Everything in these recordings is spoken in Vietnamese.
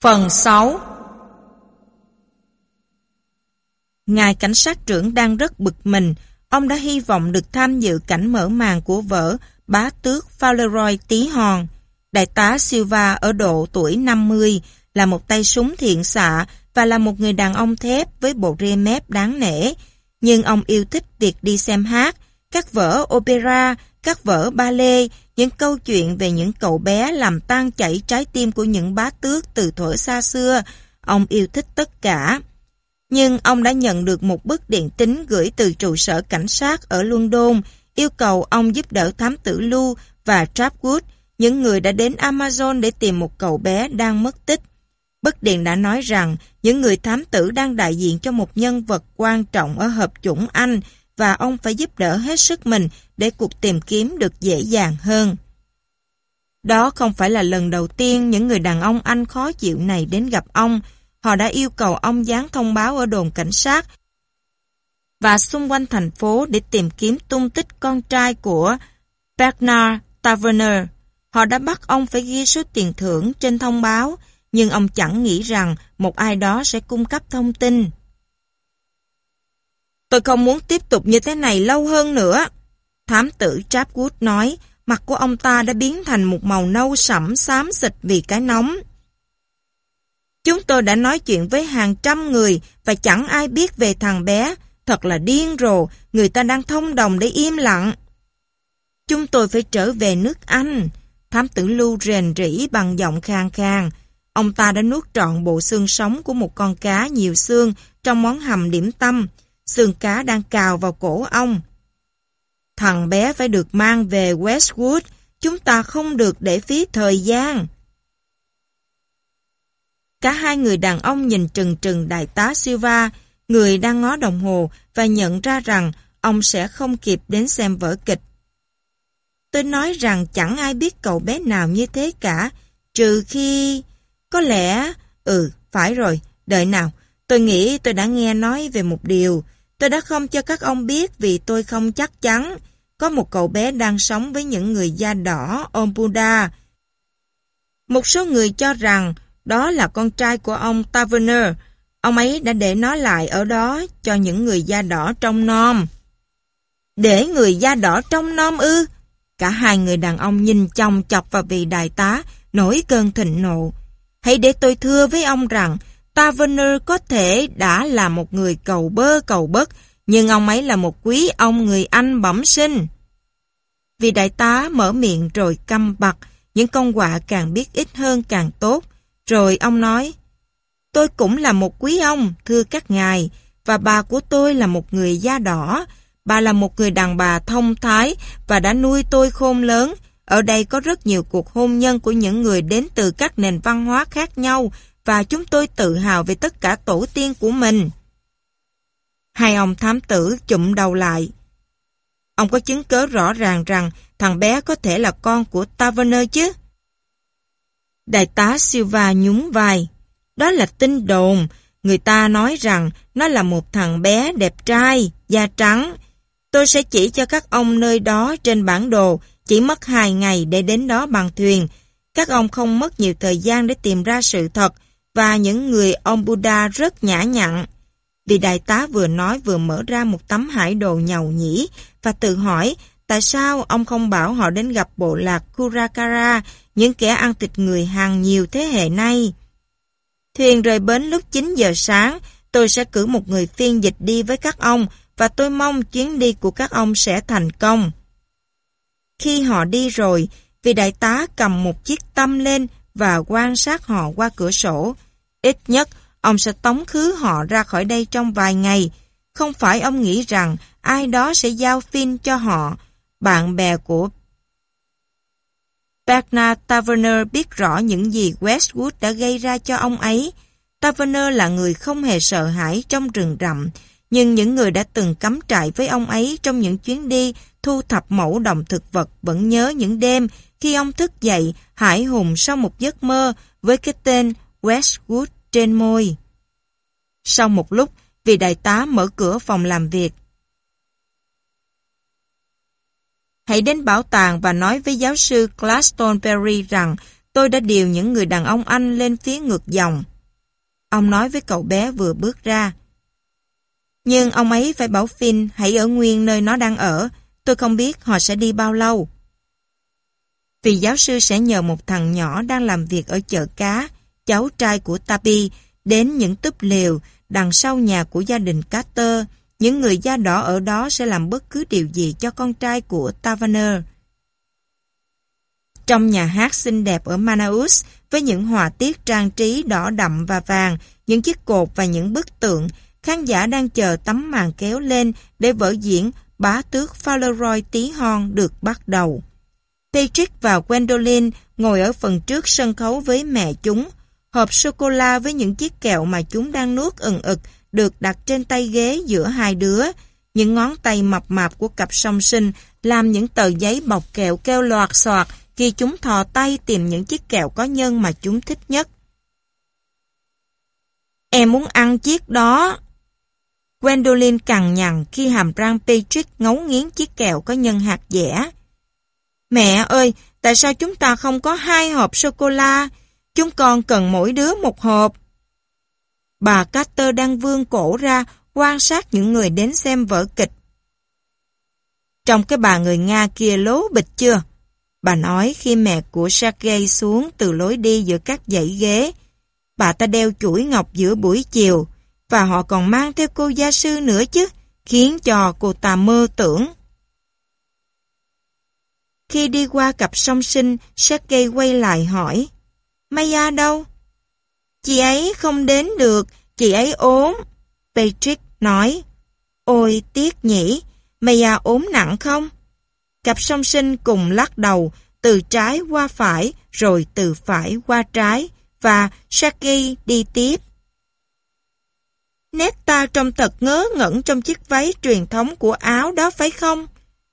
Phần 6 Ngài cảnh sát trưởng đang rất bực mình. Ông đã hy vọng được tham dự cảnh mở màn của vở Bá tước Fauleroy Tí Hòn. Đại tá Silva ở độ tuổi 50 là một tay súng thiện xạ và là một người đàn ông thép với bộ rê mép đáng nể. Nhưng ông yêu thích việc đi xem hát, các vở opera các vở ba lê, những câu chuyện về những cậu bé làm tan chảy trái tim của những bá tước từ thuở xa xưa, ông yêu thích tất cả. Nhưng ông đã nhận được một bức điện tín gửi từ trụ sở cảnh sát ở London, yêu cầu ông giúp đỡ thám tử Lu và Trapwood, những người đã đến Amazon để tìm một cậu bé đang mất tích. Bức điện đã nói rằng những người thám tử đang đại diện cho một nhân vật quan trọng ở hợp chủng Anh, và ông phải giúp đỡ hết sức mình để cuộc tìm kiếm được dễ dàng hơn. Đó không phải là lần đầu tiên những người đàn ông Anh khó chịu này đến gặp ông. Họ đã yêu cầu ông dán thông báo ở đồn cảnh sát và xung quanh thành phố để tìm kiếm tung tích con trai của Bernard Taverner. Họ đã bắt ông phải ghi số tiền thưởng trên thông báo, nhưng ông chẳng nghĩ rằng một ai đó sẽ cung cấp thông tin. Tôi không muốn tiếp tục như thế này lâu hơn nữa. Thám tử Chapwood nói, mặt của ông ta đã biến thành một màu nâu sẫm xám xịt vì cái nóng. Chúng tôi đã nói chuyện với hàng trăm người và chẳng ai biết về thằng bé. Thật là điên rồ, người ta đang thông đồng để im lặng. Chúng tôi phải trở về nước Anh. Thám tử Lưu rền rỉ bằng giọng khang khang. Ông ta đã nuốt trọn bộ xương sống của một con cá nhiều xương trong món hầm điểm tâm xương cá đang cào vào cổ ông. Thằng bé phải được mang về Westwood, chúng ta không được để phí thời gian. Cả hai người đàn ông nhìn trừng trừng đại tá Silva, người đang ngó đồng hồ và nhận ra rằng ông sẽ không kịp đến xem vở kịch. Tôi nói rằng chẳng ai biết cậu bé nào như thế cả, trừ khi... Có lẽ... Ừ, phải rồi, đợi nào. Tôi nghĩ tôi đã nghe nói về một điều. Tôi đã không cho các ông biết vì tôi không chắc chắn. Có một cậu bé đang sống với những người da đỏ ôm Buddha. Một số người cho rằng đó là con trai của ông Taverner. Ông ấy đã để nó lại ở đó cho những người da đỏ trong nom. Để người da đỏ trong nom ư? Cả hai người đàn ông nhìn chồng chọc vào vị đại tá, nổi cơn thịnh nộ. Hãy để tôi thưa với ông rằng Taverner có thể đã là một người cầu bơ cầu bất, nhưng ông ấy là một quý ông người Anh bẩm sinh. Vì đại tá mở miệng rồi căm bặt, những con quạ càng biết ít hơn càng tốt. Rồi ông nói, tôi cũng là một quý ông, thưa các ngài, và bà của tôi là một người da đỏ. Bà là một người đàn bà thông thái và đã nuôi tôi khôn lớn. Ở đây có rất nhiều cuộc hôn nhân của những người đến từ các nền văn hóa khác nhau, và chúng tôi tự hào về tất cả tổ tiên của mình. Hai ông thám tử chụm đầu lại. Ông có chứng cứ rõ ràng rằng thằng bé có thể là con của Taverner chứ? Đại tá Silva nhún vai. Đó là tin đồn. Người ta nói rằng nó là một thằng bé đẹp trai, da trắng. Tôi sẽ chỉ cho các ông nơi đó trên bản đồ, chỉ mất hai ngày để đến đó bằng thuyền. Các ông không mất nhiều thời gian để tìm ra sự thật, và những người ông Buddha rất nhã nhặn. Vì đại tá vừa nói vừa mở ra một tấm hải đồ nhầu nhĩ và tự hỏi tại sao ông không bảo họ đến gặp bộ lạc Kurakara, những kẻ ăn thịt người hàng nhiều thế hệ nay. Thuyền rời bến lúc 9 giờ sáng, tôi sẽ cử một người phiên dịch đi với các ông và tôi mong chuyến đi của các ông sẽ thành công. Khi họ đi rồi, vị đại tá cầm một chiếc tâm lên và quan sát họ qua cửa sổ. Ít nhất, ông sẽ tống khứ họ ra khỏi đây trong vài ngày. Không phải ông nghĩ rằng ai đó sẽ giao phim cho họ. Bạn bè của Bernard Taverner biết rõ những gì Westwood đã gây ra cho ông ấy. Taverner là người không hề sợ hãi trong rừng rậm, nhưng những người đã từng cắm trại với ông ấy trong những chuyến đi thu thập mẫu đồng thực vật vẫn nhớ những đêm khi ông thức dậy hải hùng sau một giấc mơ với cái tên Westwood trên môi. Sau một lúc, vị đại tá mở cửa phòng làm việc. Hãy đến bảo tàng và nói với giáo sư Claston Perry rằng tôi đã điều những người đàn ông Anh lên phía ngược dòng. Ông nói với cậu bé vừa bước ra. Nhưng ông ấy phải bảo Finn hãy ở nguyên nơi nó đang ở. Tôi không biết họ sẽ đi bao lâu. Vì giáo sư sẽ nhờ một thằng nhỏ đang làm việc ở chợ cá cháu trai của Tapi, đến những túp lều đằng sau nhà của gia đình Carter. Những người da đỏ ở đó sẽ làm bất cứ điều gì cho con trai của tavaner Trong nhà hát xinh đẹp ở Manaus, với những họa tiết trang trí đỏ đậm và vàng, những chiếc cột và những bức tượng, khán giả đang chờ tấm màn kéo lên để vở diễn bá tước Fauleroy tí hon được bắt đầu. Patrick và Gwendolyn ngồi ở phần trước sân khấu với mẹ chúng, Hộp sô-cô-la với những chiếc kẹo mà chúng đang nuốt ừng ực được đặt trên tay ghế giữa hai đứa. Những ngón tay mập mạp của cặp song sinh làm những tờ giấy bọc kẹo kêu loạt soạt khi chúng thò tay tìm những chiếc kẹo có nhân mà chúng thích nhất. Em muốn ăn chiếc đó. Gwendolyn cằn nhằn khi hàm răng Patrick ngấu nghiến chiếc kẹo có nhân hạt dẻ. Mẹ ơi, tại sao chúng ta không có hai hộp sô-cô-la? Chúng con cần mỗi đứa một hộp. Bà Carter đang vương cổ ra quan sát những người đến xem vở kịch. Trong cái bà người Nga kia lố bịch chưa? Bà nói khi mẹ của Sergei xuống từ lối đi giữa các dãy ghế. Bà ta đeo chuỗi ngọc giữa buổi chiều và họ còn mang theo cô gia sư nữa chứ, khiến cho cô ta mơ tưởng. Khi đi qua cặp song sinh, Sergei quay lại hỏi Maya đâu? Chị ấy không đến được, chị ấy ốm. Patrick nói, ôi tiếc nhỉ, Maya ốm nặng không? Cặp song sinh cùng lắc đầu, từ trái qua phải, rồi từ phải qua trái, và Shaggy đi tiếp. Netta trông thật ngớ ngẩn trong chiếc váy truyền thống của áo đó phải không?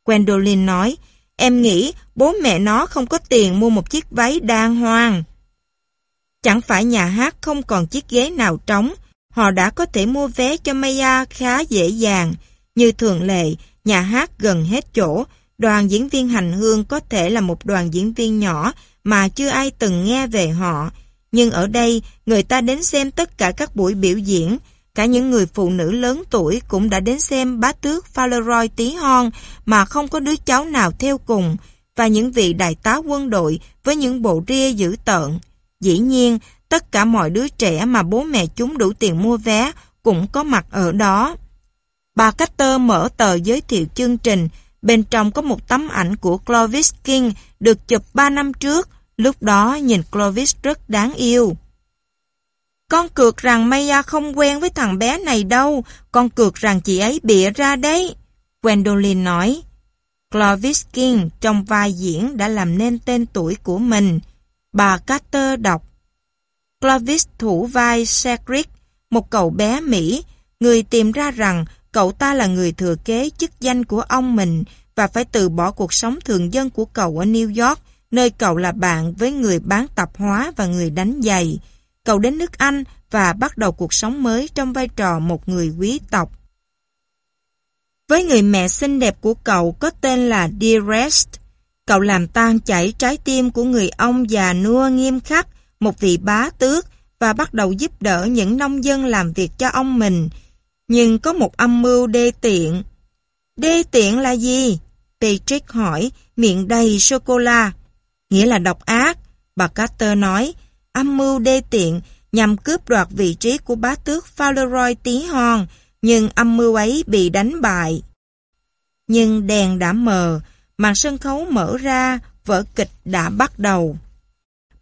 Gwendolyn nói, em nghĩ bố mẹ nó không có tiền mua một chiếc váy đàng hoàng. Chẳng phải nhà hát không còn chiếc ghế nào trống, họ đã có thể mua vé cho Maya khá dễ dàng. Như thường lệ, nhà hát gần hết chỗ, đoàn diễn viên hành hương có thể là một đoàn diễn viên nhỏ mà chưa ai từng nghe về họ. Nhưng ở đây, người ta đến xem tất cả các buổi biểu diễn, Cả những người phụ nữ lớn tuổi cũng đã đến xem bá tước Fauleroy tí hon mà không có đứa cháu nào theo cùng và những vị đại tá quân đội với những bộ ria dữ tợn. Dĩ nhiên, tất cả mọi đứa trẻ mà bố mẹ chúng đủ tiền mua vé cũng có mặt ở đó. Bà Carter mở tờ giới thiệu chương trình, bên trong có một tấm ảnh của Clovis King được chụp 3 năm trước, lúc đó nhìn Clovis rất đáng yêu. Con cược rằng Maya không quen với thằng bé này đâu, con cược rằng chị ấy bịa ra đấy. Gwendolyn nói, Clovis King trong vai diễn đã làm nên tên tuổi của mình. Bà Carter đọc. Clovis thủ vai Cedric, một cậu bé Mỹ, người tìm ra rằng cậu ta là người thừa kế chức danh của ông mình và phải từ bỏ cuộc sống thường dân của cậu ở New York, nơi cậu là bạn với người bán tạp hóa và người đánh giày. Cậu đến nước Anh và bắt đầu cuộc sống mới trong vai trò một người quý tộc. Với người mẹ xinh đẹp của cậu có tên là Dearest, Cậu làm tan chảy trái tim của người ông già nua nghiêm khắc, một vị bá tước và bắt đầu giúp đỡ những nông dân làm việc cho ông mình. Nhưng có một âm mưu đê tiện. Đê tiện là gì? Patrick hỏi, miệng đầy sô-cô-la. Nghĩa là độc ác. Bà Carter nói, âm mưu đê tiện nhằm cướp đoạt vị trí của bá tước Fauleroy tí hon, nhưng âm mưu ấy bị đánh bại. Nhưng đèn đã mờ, Màn sân khấu mở ra, vở kịch đã bắt đầu.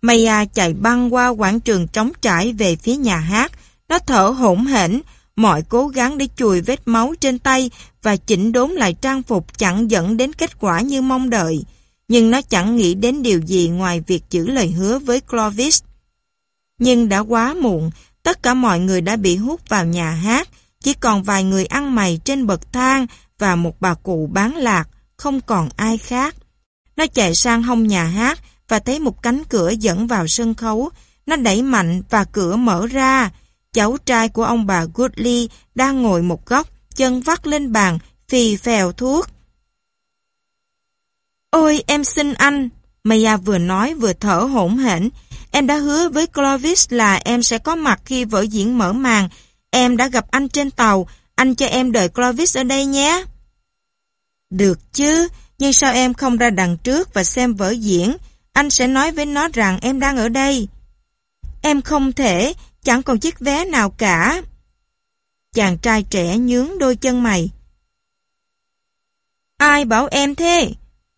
Maya chạy băng qua quảng trường trống trải về phía nhà hát. Nó thở hổn hển, mọi cố gắng để chùi vết máu trên tay và chỉnh đốn lại trang phục chẳng dẫn đến kết quả như mong đợi. Nhưng nó chẳng nghĩ đến điều gì ngoài việc giữ lời hứa với Clovis. Nhưng đã quá muộn, tất cả mọi người đã bị hút vào nhà hát, chỉ còn vài người ăn mày trên bậc thang và một bà cụ bán lạc không còn ai khác. Nó chạy sang hông nhà hát và thấy một cánh cửa dẫn vào sân khấu. Nó đẩy mạnh và cửa mở ra. Cháu trai của ông bà Goodley đang ngồi một góc, chân vắt lên bàn, phì phèo thuốc. Ôi em xin anh, Maya vừa nói vừa thở hổn hển. Em đã hứa với Clovis là em sẽ có mặt khi vở diễn mở màn. Em đã gặp anh trên tàu, anh cho em đợi Clovis ở đây nhé. Được chứ, nhưng sao em không ra đằng trước và xem vở diễn? Anh sẽ nói với nó rằng em đang ở đây. Em không thể, chẳng còn chiếc vé nào cả. Chàng trai trẻ nhướng đôi chân mày. Ai bảo em thế?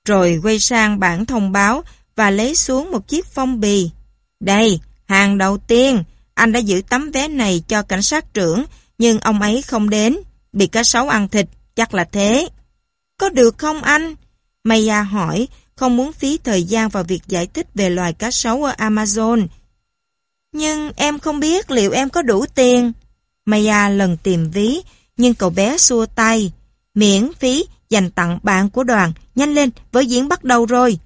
Rồi quay sang bản thông báo và lấy xuống một chiếc phong bì. Đây, hàng đầu tiên, anh đã giữ tấm vé này cho cảnh sát trưởng, nhưng ông ấy không đến. Bị cá sấu ăn thịt, chắc là thế. Có được không anh? Maya hỏi, không muốn phí thời gian vào việc giải thích về loài cá sấu ở Amazon. Nhưng em không biết liệu em có đủ tiền. Maya lần tìm ví, nhưng cậu bé xua tay. Miễn phí dành tặng bạn của đoàn, nhanh lên, với diễn bắt đầu rồi.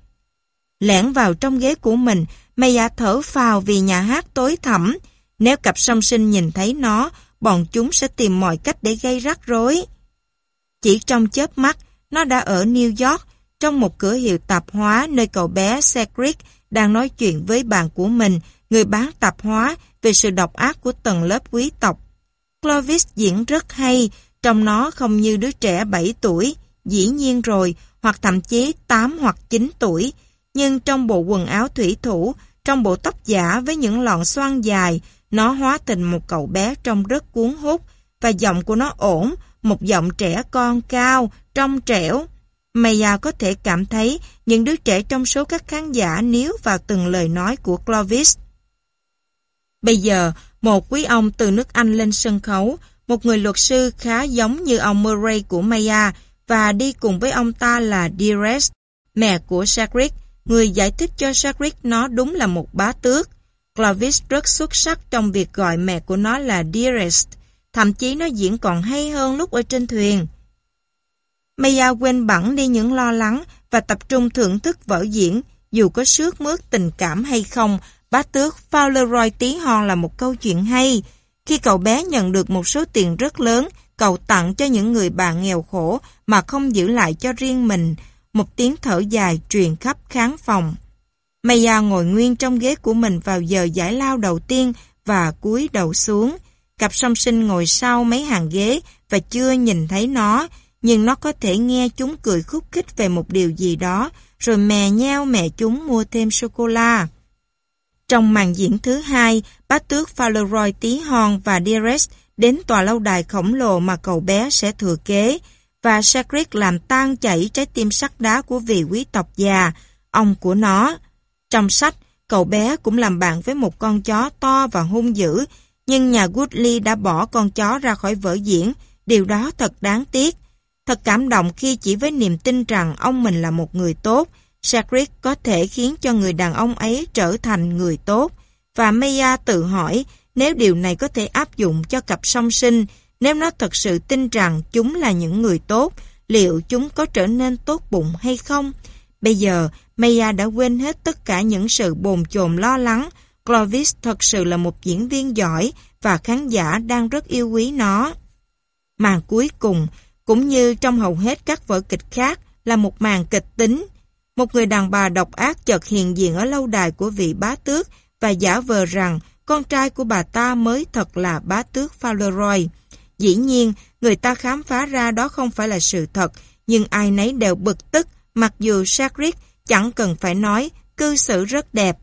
Lẻn vào trong ghế của mình, Maya thở phào vì nhà hát tối thẳm. Nếu cặp song sinh nhìn thấy nó, bọn chúng sẽ tìm mọi cách để gây rắc rối. Chỉ trong chớp mắt, nó đã ở New York trong một cửa hiệu tạp hóa nơi cậu bé Cedric đang nói chuyện với bạn của mình, người bán tạp hóa về sự độc ác của tầng lớp quý tộc. Clovis diễn rất hay, trong nó không như đứa trẻ 7 tuổi, dĩ nhiên rồi, hoặc thậm chí 8 hoặc 9 tuổi, nhưng trong bộ quần áo thủy thủ, trong bộ tóc giả với những lọn xoăn dài, nó hóa thành một cậu bé trông rất cuốn hút và giọng của nó ổn, một giọng trẻ con cao, trong trẻo. Maya có thể cảm thấy những đứa trẻ trong số các khán giả níu vào từng lời nói của Clovis. Bây giờ, một quý ông từ nước Anh lên sân khấu, một người luật sư khá giống như ông Murray của Maya và đi cùng với ông ta là Dearest mẹ của Sagric, người giải thích cho Sagric nó đúng là một bá tước. Clovis rất xuất sắc trong việc gọi mẹ của nó là Dearest thậm chí nó diễn còn hay hơn lúc ở trên thuyền. Maya quên bẵng đi những lo lắng và tập trung thưởng thức vở diễn, dù có sướt mướt tình cảm hay không, bá tước Fowleroy tí hon là một câu chuyện hay. Khi cậu bé nhận được một số tiền rất lớn, cậu tặng cho những người bạn nghèo khổ mà không giữ lại cho riêng mình, một tiếng thở dài truyền khắp khán phòng. Maya ngồi nguyên trong ghế của mình vào giờ giải lao đầu tiên và cúi đầu xuống. Cặp song sinh ngồi sau mấy hàng ghế và chưa nhìn thấy nó, nhưng nó có thể nghe chúng cười khúc khích về một điều gì đó, rồi mè nheo mẹ chúng mua thêm sô-cô-la. Trong màn diễn thứ hai, bá tước Fauleroy Tí Hon và Dires đến tòa lâu đài khổng lồ mà cậu bé sẽ thừa kế, và Sacred làm tan chảy trái tim sắt đá của vị quý tộc già, ông của nó. Trong sách, cậu bé cũng làm bạn với một con chó to và hung dữ, nhưng nhà Woodley đã bỏ con chó ra khỏi vở diễn, điều đó thật đáng tiếc. Thật cảm động khi chỉ với niềm tin rằng ông mình là một người tốt, Sacred có thể khiến cho người đàn ông ấy trở thành người tốt. Và Maya tự hỏi nếu điều này có thể áp dụng cho cặp song sinh, nếu nó thật sự tin rằng chúng là những người tốt, liệu chúng có trở nên tốt bụng hay không? Bây giờ, Maya đã quên hết tất cả những sự bồn chồn lo lắng, Clovis thật sự là một diễn viên giỏi và khán giả đang rất yêu quý nó. Màn cuối cùng, cũng như trong hầu hết các vở kịch khác, là một màn kịch tính. Một người đàn bà độc ác chợt hiện diện ở lâu đài của vị bá tước và giả vờ rằng con trai của bà ta mới thật là bá tước Fauleroy. Dĩ nhiên, người ta khám phá ra đó không phải là sự thật, nhưng ai nấy đều bực tức, mặc dù Sacred chẳng cần phải nói, cư xử rất đẹp.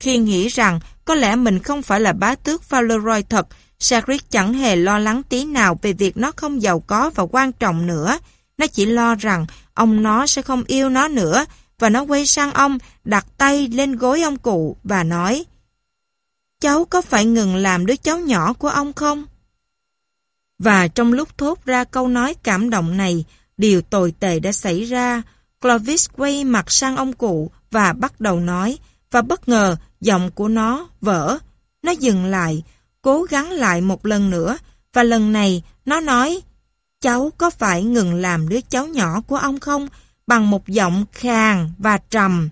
Khi nghĩ rằng có lẽ mình không phải là bá tước Valeroy thật, Cedric chẳng hề lo lắng tí nào về việc nó không giàu có và quan trọng nữa. Nó chỉ lo rằng ông nó sẽ không yêu nó nữa và nó quay sang ông, đặt tay lên gối ông cụ và nói Cháu có phải ngừng làm đứa cháu nhỏ của ông không? Và trong lúc thốt ra câu nói cảm động này, điều tồi tệ đã xảy ra. Clovis quay mặt sang ông cụ và bắt đầu nói và bất ngờ giọng của nó vỡ. Nó dừng lại, cố gắng lại một lần nữa và lần này nó nói Cháu có phải ngừng làm đứa cháu nhỏ của ông không? Bằng một giọng khàn và trầm.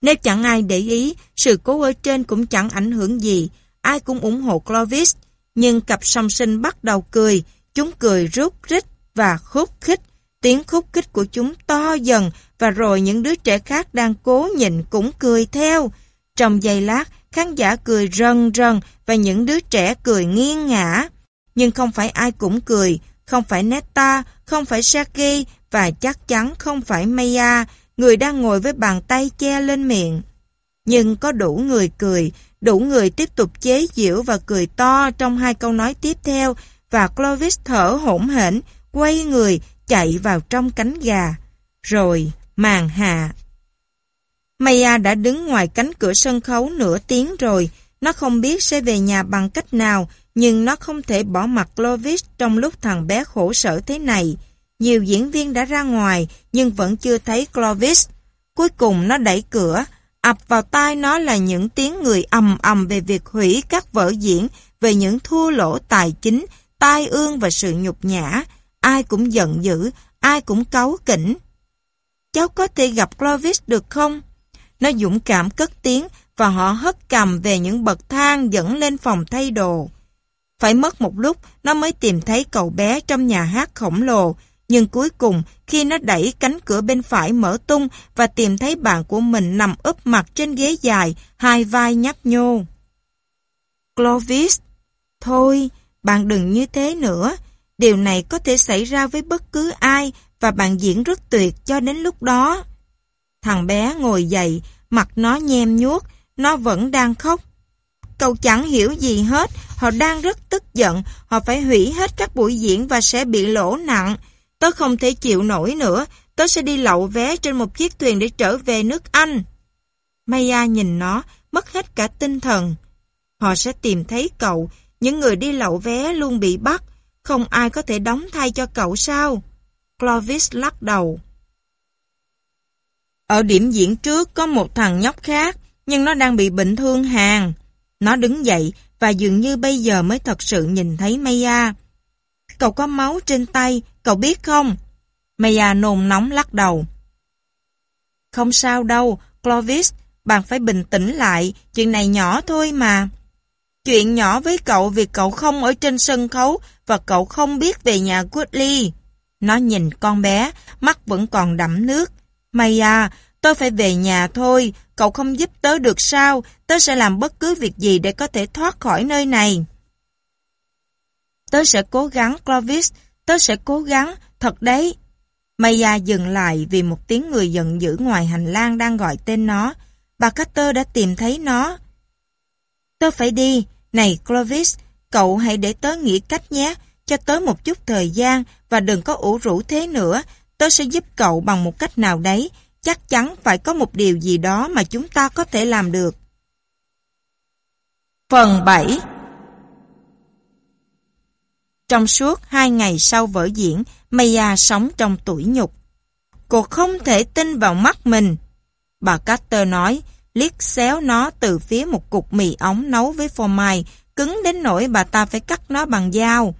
Nếu chẳng ai để ý, sự cố ở trên cũng chẳng ảnh hưởng gì. Ai cũng ủng hộ Clovis. Nhưng cặp song sinh bắt đầu cười. Chúng cười rút rít và khúc khích Tiếng khúc kích của chúng to dần và rồi những đứa trẻ khác đang cố nhịn cũng cười theo. Trong giây lát, khán giả cười rần rần và những đứa trẻ cười nghiêng ngã. Nhưng không phải ai cũng cười, không phải Netta, không phải Saki và chắc chắn không phải Maya, người đang ngồi với bàn tay che lên miệng. Nhưng có đủ người cười, đủ người tiếp tục chế giễu và cười to trong hai câu nói tiếp theo và Clovis thở hổn hển, quay người chạy vào trong cánh gà, rồi màn hạ. Maya đã đứng ngoài cánh cửa sân khấu nửa tiếng rồi, nó không biết sẽ về nhà bằng cách nào, nhưng nó không thể bỏ mặt Clovis trong lúc thằng bé khổ sở thế này. Nhiều diễn viên đã ra ngoài, nhưng vẫn chưa thấy Clovis. Cuối cùng nó đẩy cửa, ập vào tai nó là những tiếng người ầm ầm về việc hủy các vở diễn, về những thua lỗ tài chính, tai ương và sự nhục nhã, ai cũng giận dữ, ai cũng cáu kỉnh. Cháu có thể gặp Clovis được không? Nó dũng cảm cất tiếng và họ hất cầm về những bậc thang dẫn lên phòng thay đồ. Phải mất một lúc, nó mới tìm thấy cậu bé trong nhà hát khổng lồ, nhưng cuối cùng, khi nó đẩy cánh cửa bên phải mở tung và tìm thấy bạn của mình nằm úp mặt trên ghế dài, hai vai nhấp nhô. Clovis, thôi, bạn đừng như thế nữa, Điều này có thể xảy ra với bất cứ ai và bạn diễn rất tuyệt cho đến lúc đó. Thằng bé ngồi dậy, mặt nó nhem nhuốc, nó vẫn đang khóc. Cậu chẳng hiểu gì hết, họ đang rất tức giận, họ phải hủy hết các buổi diễn và sẽ bị lỗ nặng. Tớ không thể chịu nổi nữa, tớ sẽ đi lậu vé trên một chiếc thuyền để trở về nước Anh. Maya nhìn nó, mất hết cả tinh thần. Họ sẽ tìm thấy cậu, những người đi lậu vé luôn bị bắt, không ai có thể đóng thay cho cậu sao? Clovis lắc đầu. Ở điểm diễn trước có một thằng nhóc khác, nhưng nó đang bị bệnh thương hàn. Nó đứng dậy và dường như bây giờ mới thật sự nhìn thấy Maya. Cậu có máu trên tay, cậu biết không? Maya nôn nóng lắc đầu. Không sao đâu, Clovis, bạn phải bình tĩnh lại, chuyện này nhỏ thôi mà. Chuyện nhỏ với cậu vì cậu không ở trên sân khấu và cậu không biết về nhà Goodley. Nó nhìn con bé, mắt vẫn còn đẫm nước. May à, tôi phải về nhà thôi, cậu không giúp tớ được sao, tớ sẽ làm bất cứ việc gì để có thể thoát khỏi nơi này. Tớ sẽ cố gắng, Clovis, tớ sẽ cố gắng, thật đấy. Maya à dừng lại vì một tiếng người giận dữ ngoài hành lang đang gọi tên nó. Bà Carter đã tìm thấy nó. Tớ phải đi. Này Clovis, Cậu hãy để tớ nghĩ cách nhé, cho tớ một chút thời gian và đừng có ủ rũ thế nữa. Tớ sẽ giúp cậu bằng một cách nào đấy. Chắc chắn phải có một điều gì đó mà chúng ta có thể làm được. Phần 7 Trong suốt hai ngày sau vở diễn, Maya sống trong tủi nhục. Cô không thể tin vào mắt mình. Bà Carter nói, liếc xéo nó từ phía một cục mì ống nấu với phô mai, cứng đến nỗi bà ta phải cắt nó bằng dao.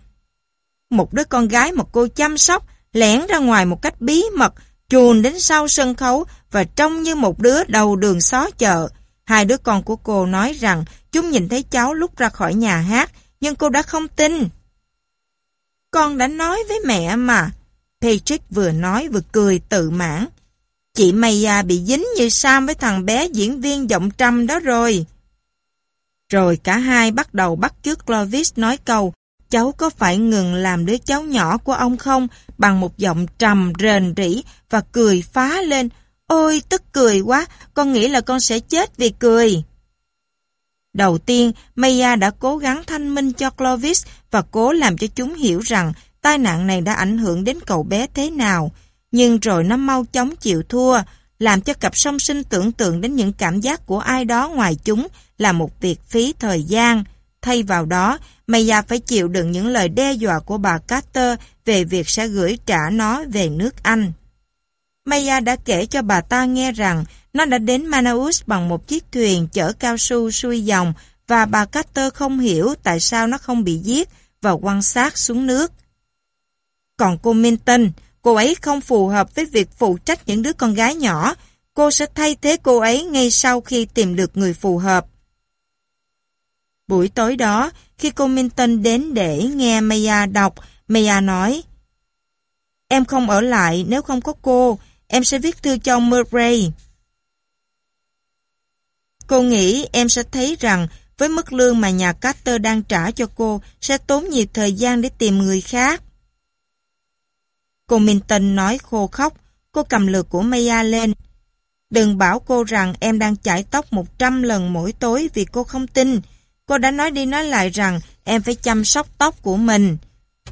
Một đứa con gái một cô chăm sóc lẻn ra ngoài một cách bí mật, chuồn đến sau sân khấu và trông như một đứa đầu đường xó chợ. Hai đứa con của cô nói rằng chúng nhìn thấy cháu lúc ra khỏi nhà hát, nhưng cô đã không tin. Con đã nói với mẹ mà. Patrick vừa nói vừa cười tự mãn. Chị Maya bị dính như Sam với thằng bé diễn viên giọng trăm đó rồi. Rồi cả hai bắt đầu bắt chước Clovis nói câu cháu có phải ngừng làm đứa cháu nhỏ của ông không bằng một giọng trầm rền rỉ và cười phá lên. Ôi tức cười quá, con nghĩ là con sẽ chết vì cười. Đầu tiên, Maya đã cố gắng thanh minh cho Clovis và cố làm cho chúng hiểu rằng tai nạn này đã ảnh hưởng đến cậu bé thế nào. Nhưng rồi nó mau chóng chịu thua, làm cho cặp song sinh tưởng tượng đến những cảm giác của ai đó ngoài chúng là một việc phí thời gian. Thay vào đó, Maya phải chịu đựng những lời đe dọa của bà Carter về việc sẽ gửi trả nó về nước Anh. Maya đã kể cho bà ta nghe rằng nó đã đến Manaus bằng một chiếc thuyền chở cao su xuôi dòng và bà Carter không hiểu tại sao nó không bị giết và quan sát xuống nước. Còn cô Minton, cô ấy không phù hợp với việc phụ trách những đứa con gái nhỏ. Cô sẽ thay thế cô ấy ngay sau khi tìm được người phù hợp. Buổi tối đó, khi cô Minton đến để nghe Maya đọc, Maya nói Em không ở lại nếu không có cô, em sẽ viết thư cho Murray. Cô nghĩ em sẽ thấy rằng với mức lương mà nhà Carter đang trả cho cô sẽ tốn nhiều thời gian để tìm người khác. Cô Minton nói khô khóc, cô cầm lược của Maya lên. Đừng bảo cô rằng em đang chải tóc 100 lần mỗi tối vì cô không tin. Cô đã nói đi nói lại rằng em phải chăm sóc tóc của mình.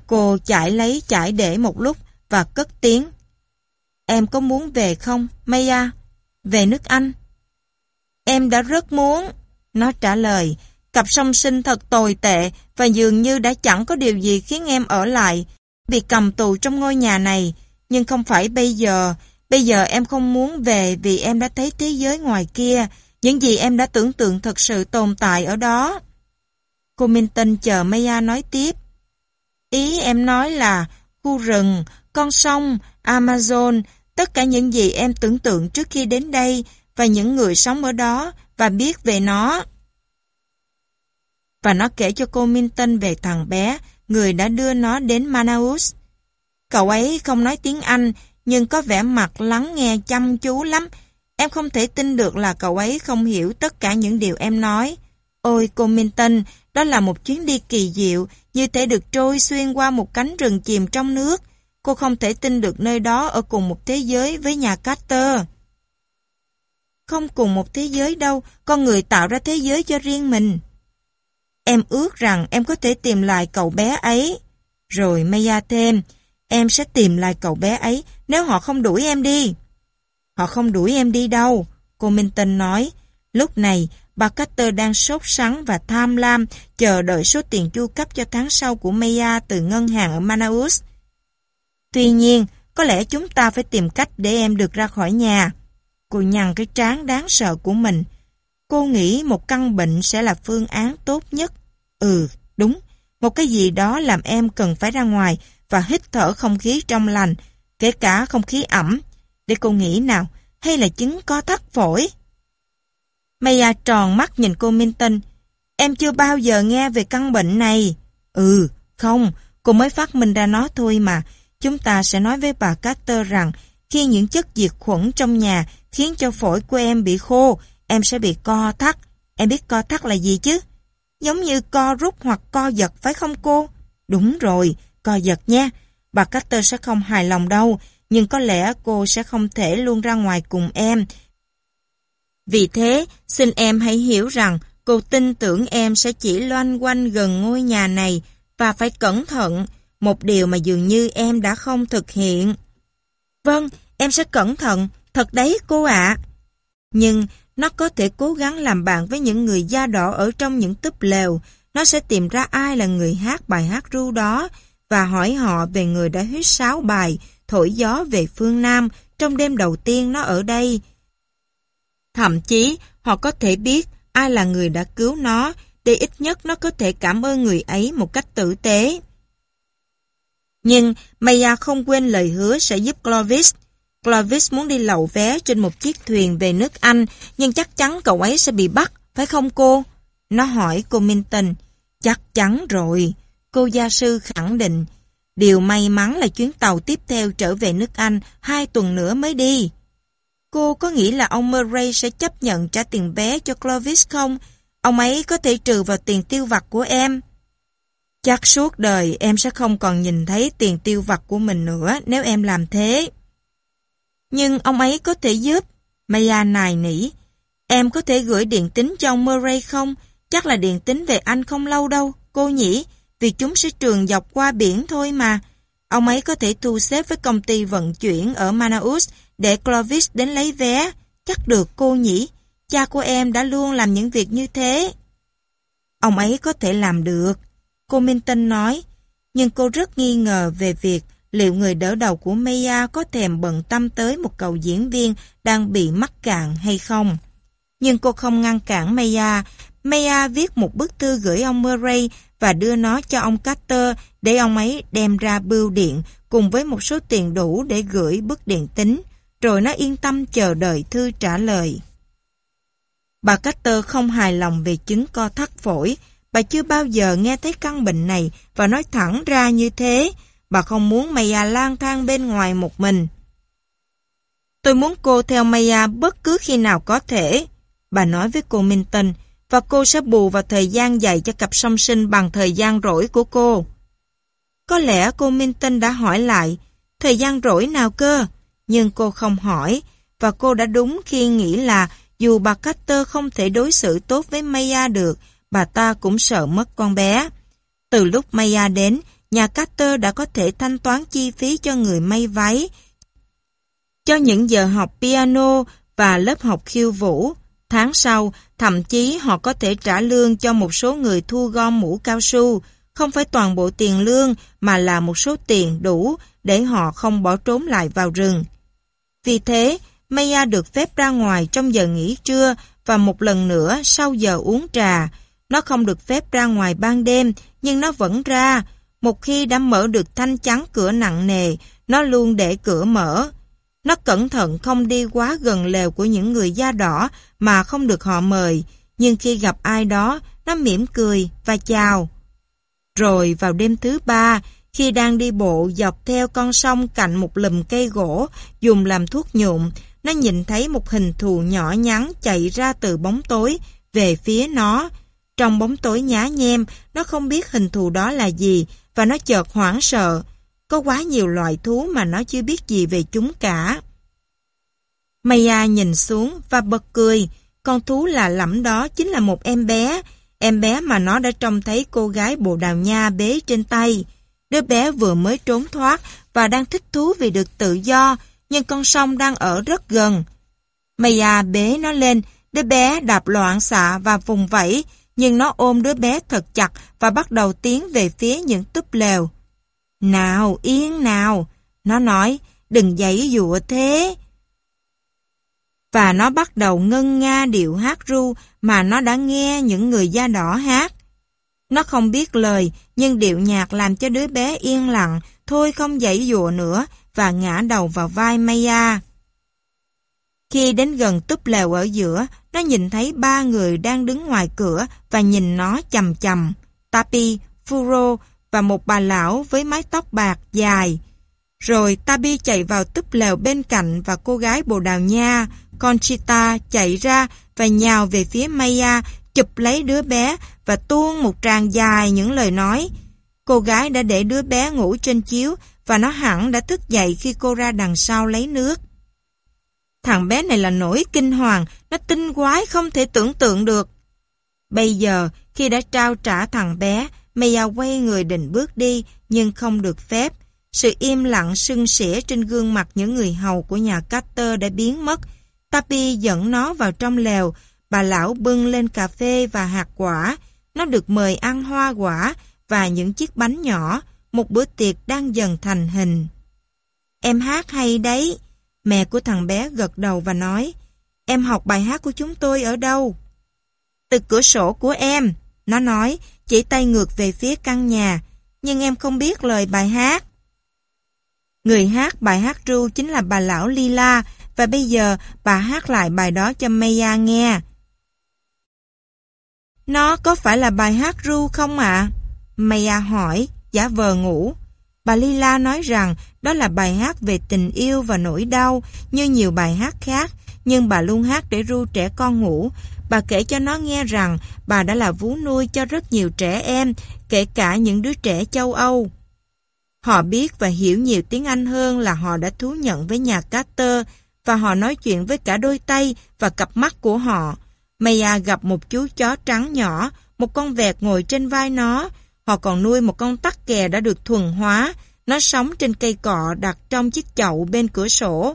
Cô chải lấy chải để một lúc và cất tiếng. Em có muốn về không, Maya? Về nước Anh? Em đã rất muốn. Nó trả lời, cặp song sinh thật tồi tệ và dường như đã chẳng có điều gì khiến em ở lại. Bị cầm tù trong ngôi nhà này, nhưng không phải bây giờ. Bây giờ em không muốn về vì em đã thấy thế giới ngoài kia. Những gì em đã tưởng tượng thật sự tồn tại ở đó. Cô Minton chờ Maya nói tiếp. Ý em nói là khu rừng, con sông, Amazon, tất cả những gì em tưởng tượng trước khi đến đây và những người sống ở đó và biết về nó. Và nó kể cho cô Minton về thằng bé, người đã đưa nó đến Manaus. Cậu ấy không nói tiếng Anh, nhưng có vẻ mặt lắng nghe chăm chú lắm, Em không thể tin được là cậu ấy không hiểu tất cả những điều em nói. Ôi cô Minton, đó là một chuyến đi kỳ diệu, như thể được trôi xuyên qua một cánh rừng chìm trong nước. Cô không thể tin được nơi đó ở cùng một thế giới với nhà Carter. Không cùng một thế giới đâu, con người tạo ra thế giới cho riêng mình. Em ước rằng em có thể tìm lại cậu bé ấy. Rồi Maya thêm, em sẽ tìm lại cậu bé ấy nếu họ không đuổi em đi. Họ không đuổi em đi đâu. Cô Minh Tinh nói. Lúc này, bà Carter đang sốt sắng và tham lam chờ đợi số tiền chu cấp cho tháng sau của Maya từ ngân hàng ở Manaus. Tuy nhiên, có lẽ chúng ta phải tìm cách để em được ra khỏi nhà. Cô nhằn cái trán đáng sợ của mình. Cô nghĩ một căn bệnh sẽ là phương án tốt nhất. Ừ, đúng. Một cái gì đó làm em cần phải ra ngoài và hít thở không khí trong lành, kể cả không khí ẩm. Để cô nghĩ nào, hay là chứng có thắt phổi? Maya tròn mắt nhìn cô Minh Tinh. Em chưa bao giờ nghe về căn bệnh này. Ừ, không, cô mới phát minh ra nó thôi mà. Chúng ta sẽ nói với bà Carter rằng khi những chất diệt khuẩn trong nhà khiến cho phổi của em bị khô, em sẽ bị co thắt. Em biết co thắt là gì chứ? Giống như co rút hoặc co giật phải không cô? Đúng rồi, co giật nha. Bà Carter sẽ không hài lòng đâu nhưng có lẽ cô sẽ không thể luôn ra ngoài cùng em. Vì thế, xin em hãy hiểu rằng cô tin tưởng em sẽ chỉ loanh quanh gần ngôi nhà này và phải cẩn thận, một điều mà dường như em đã không thực hiện. Vâng, em sẽ cẩn thận, thật đấy cô ạ. Nhưng nó có thể cố gắng làm bạn với những người da đỏ ở trong những túp lều. Nó sẽ tìm ra ai là người hát bài hát ru đó và hỏi họ về người đã huyết sáo bài, thổi gió về phương Nam trong đêm đầu tiên nó ở đây. Thậm chí, họ có thể biết ai là người đã cứu nó, để ít nhất nó có thể cảm ơn người ấy một cách tử tế. Nhưng Maya không quên lời hứa sẽ giúp Clovis. Clovis muốn đi lậu vé trên một chiếc thuyền về nước Anh, nhưng chắc chắn cậu ấy sẽ bị bắt, phải không cô? Nó hỏi cô Minton. Chắc chắn rồi, cô gia sư khẳng định. Điều may mắn là chuyến tàu tiếp theo trở về nước Anh hai tuần nữa mới đi. Cô có nghĩ là ông Murray sẽ chấp nhận trả tiền bé cho Clovis không? Ông ấy có thể trừ vào tiền tiêu vặt của em. Chắc suốt đời em sẽ không còn nhìn thấy tiền tiêu vặt của mình nữa nếu em làm thế. Nhưng ông ấy có thể giúp. Maya nài nỉ. Em có thể gửi điện tín cho ông Murray không? Chắc là điện tín về anh không lâu đâu, cô nhỉ? vì chúng sẽ trường dọc qua biển thôi mà. Ông ấy có thể thu xếp với công ty vận chuyển ở Manaus để Clovis đến lấy vé. Chắc được cô nhỉ? Cha của em đã luôn làm những việc như thế. Ông ấy có thể làm được, cô Minton nói. Nhưng cô rất nghi ngờ về việc liệu người đỡ đầu của Maya có thèm bận tâm tới một cậu diễn viên đang bị mắc cạn hay không. Nhưng cô không ngăn cản Maya. Maya viết một bức thư gửi ông Murray và đưa nó cho ông Carter để ông ấy đem ra bưu điện cùng với một số tiền đủ để gửi bức điện tính, rồi nó yên tâm chờ đợi thư trả lời. Bà Carter không hài lòng về chứng co thắt phổi, bà chưa bao giờ nghe thấy căn bệnh này và nói thẳng ra như thế, bà không muốn Maya lang thang bên ngoài một mình. Tôi muốn cô theo Maya bất cứ khi nào có thể, bà nói với cô Minton, và cô sẽ bù vào thời gian dạy cho cặp song sinh bằng thời gian rỗi của cô. Có lẽ cô Minton đã hỏi lại, thời gian rỗi nào cơ? Nhưng cô không hỏi, và cô đã đúng khi nghĩ là dù bà Carter không thể đối xử tốt với Maya được, bà ta cũng sợ mất con bé. Từ lúc Maya đến, nhà Carter đã có thể thanh toán chi phí cho người may váy, cho những giờ học piano và lớp học khiêu vũ, Tháng sau, thậm chí họ có thể trả lương cho một số người thu gom mũ cao su, không phải toàn bộ tiền lương mà là một số tiền đủ để họ không bỏ trốn lại vào rừng. Vì thế, Maya được phép ra ngoài trong giờ nghỉ trưa và một lần nữa sau giờ uống trà. Nó không được phép ra ngoài ban đêm, nhưng nó vẫn ra. Một khi đã mở được thanh chắn cửa nặng nề, nó luôn để cửa mở. Nó cẩn thận không đi quá gần lều của những người da đỏ mà không được họ mời, nhưng khi gặp ai đó, nó mỉm cười và chào. Rồi vào đêm thứ ba, khi đang đi bộ dọc theo con sông cạnh một lùm cây gỗ dùng làm thuốc nhuộm, nó nhìn thấy một hình thù nhỏ nhắn chạy ra từ bóng tối về phía nó. Trong bóng tối nhá nhem, nó không biết hình thù đó là gì và nó chợt hoảng sợ. Có quá nhiều loài thú mà nó chưa biết gì về chúng cả. Maya nhìn xuống và bật cười. Con thú lạ lẫm đó chính là một em bé. Em bé mà nó đã trông thấy cô gái Bồ Đào Nha bế trên tay. Đứa bé vừa mới trốn thoát và đang thích thú vì được tự do, nhưng con sông đang ở rất gần. Maya bế nó lên, đứa bé đạp loạn xạ và vùng vẫy, nhưng nó ôm đứa bé thật chặt và bắt đầu tiến về phía những túp lều. Nào, yên nào. Nó nói, đừng giấy dụa thế. Và nó bắt đầu ngân nga điệu hát ru mà nó đã nghe những người da đỏ hát. Nó không biết lời, nhưng điệu nhạc làm cho đứa bé yên lặng, thôi không dãy dụa nữa và ngã đầu vào vai Maya. Khi đến gần túp lều ở giữa, nó nhìn thấy ba người đang đứng ngoài cửa và nhìn nó chầm chầm. Tapi, Furo và một bà lão với mái tóc bạc dài. Rồi Tabi chạy vào túp lều bên cạnh và cô gái Bồ Đào Nha, Conchita chạy ra và nhào về phía Maya, chụp lấy đứa bé và tuôn một tràng dài những lời nói. Cô gái đã để đứa bé ngủ trên chiếu và nó hẳn đã thức dậy khi cô ra đằng sau lấy nước. Thằng bé này là nỗi kinh hoàng, nó tinh quái không thể tưởng tượng được. Bây giờ, khi đã trao trả thằng bé, Maya quay người định bước đi, nhưng không được phép. Sự im lặng sưng sỉa trên gương mặt những người hầu của nhà Carter đã biến mất. Tapi dẫn nó vào trong lều, bà lão bưng lên cà phê và hạt quả. Nó được mời ăn hoa quả và những chiếc bánh nhỏ, một bữa tiệc đang dần thành hình. Em hát hay đấy. Mẹ của thằng bé gật đầu và nói, em học bài hát của chúng tôi ở đâu? Từ cửa sổ của em. Nó nói, chỉ tay ngược về phía căn nhà, nhưng em không biết lời bài hát. Người hát bài hát ru chính là bà lão Lila, và bây giờ bà hát lại bài đó cho Maya nghe. Nó có phải là bài hát ru không ạ? Maya hỏi, giả vờ ngủ. Bà Lila nói rằng đó là bài hát về tình yêu và nỗi đau như nhiều bài hát khác, nhưng bà luôn hát để ru trẻ con ngủ Bà kể cho nó nghe rằng bà đã là vú nuôi cho rất nhiều trẻ em, kể cả những đứa trẻ châu Âu. Họ biết và hiểu nhiều tiếng Anh hơn là họ đã thú nhận với nhà Carter và họ nói chuyện với cả đôi tay và cặp mắt của họ. Maya gặp một chú chó trắng nhỏ, một con vẹt ngồi trên vai nó. Họ còn nuôi một con tắc kè đã được thuần hóa. Nó sống trên cây cọ đặt trong chiếc chậu bên cửa sổ.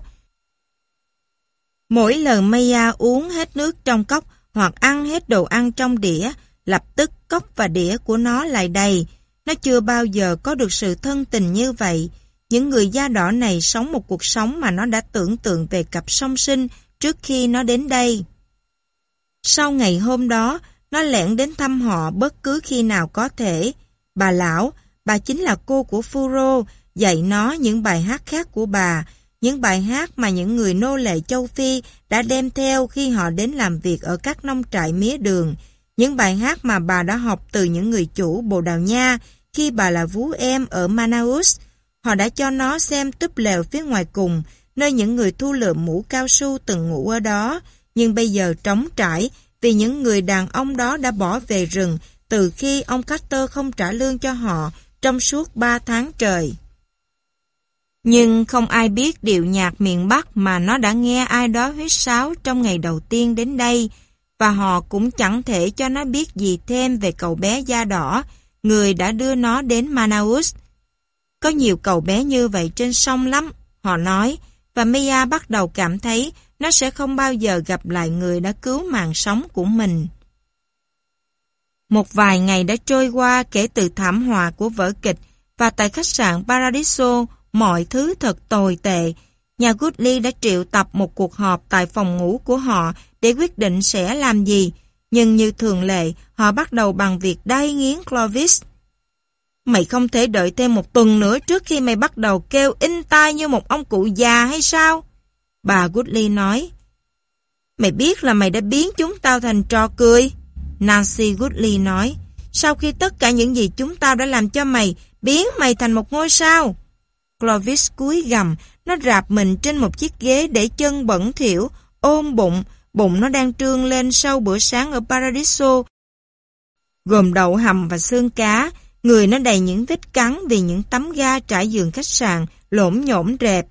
Mỗi lần Maya uống hết nước trong cốc, hoặc ăn hết đồ ăn trong đĩa, lập tức cốc và đĩa của nó lại đầy. Nó chưa bao giờ có được sự thân tình như vậy. Những người da đỏ này sống một cuộc sống mà nó đã tưởng tượng về cặp song sinh trước khi nó đến đây. Sau ngày hôm đó, nó lẻn đến thăm họ bất cứ khi nào có thể. Bà lão, bà chính là cô của Furo, dạy nó những bài hát khác của bà, những bài hát mà những người nô lệ châu Phi đã đem theo khi họ đến làm việc ở các nông trại mía đường, những bài hát mà bà đã học từ những người chủ Bồ Đào Nha khi bà là vú em ở Manaus. Họ đã cho nó xem túp lều phía ngoài cùng, nơi những người thu lượm mũ cao su từng ngủ ở đó, nhưng bây giờ trống trải vì những người đàn ông đó đã bỏ về rừng từ khi ông Carter không trả lương cho họ trong suốt 3 tháng trời. Nhưng không ai biết điệu nhạc miền Bắc mà nó đã nghe ai đó huyết sáo trong ngày đầu tiên đến đây, và họ cũng chẳng thể cho nó biết gì thêm về cậu bé da đỏ, người đã đưa nó đến Manaus. Có nhiều cậu bé như vậy trên sông lắm, họ nói, và Mia bắt đầu cảm thấy nó sẽ không bao giờ gặp lại người đã cứu mạng sống của mình. Một vài ngày đã trôi qua kể từ thảm họa của vở kịch và tại khách sạn Paradiso, mọi thứ thật tồi tệ. Nhà Goodley đã triệu tập một cuộc họp tại phòng ngủ của họ để quyết định sẽ làm gì. Nhưng như thường lệ, họ bắt đầu bằng việc đai nghiến Clovis. Mày không thể đợi thêm một tuần nữa trước khi mày bắt đầu kêu in tai như một ông cụ già hay sao? Bà Goodley nói. Mày biết là mày đã biến chúng tao thành trò cười. Nancy Goodley nói. Sau khi tất cả những gì chúng tao đã làm cho mày, biến mày thành một ngôi sao. Clovis cúi gằm, nó rạp mình trên một chiếc ghế để chân bẩn thỉu, ôm bụng, bụng nó đang trương lên sau bữa sáng ở Paradiso. Gồm đậu hầm và xương cá, người nó đầy những vết cắn vì những tấm ga trải giường khách sạn, lổm nhổm rẹp.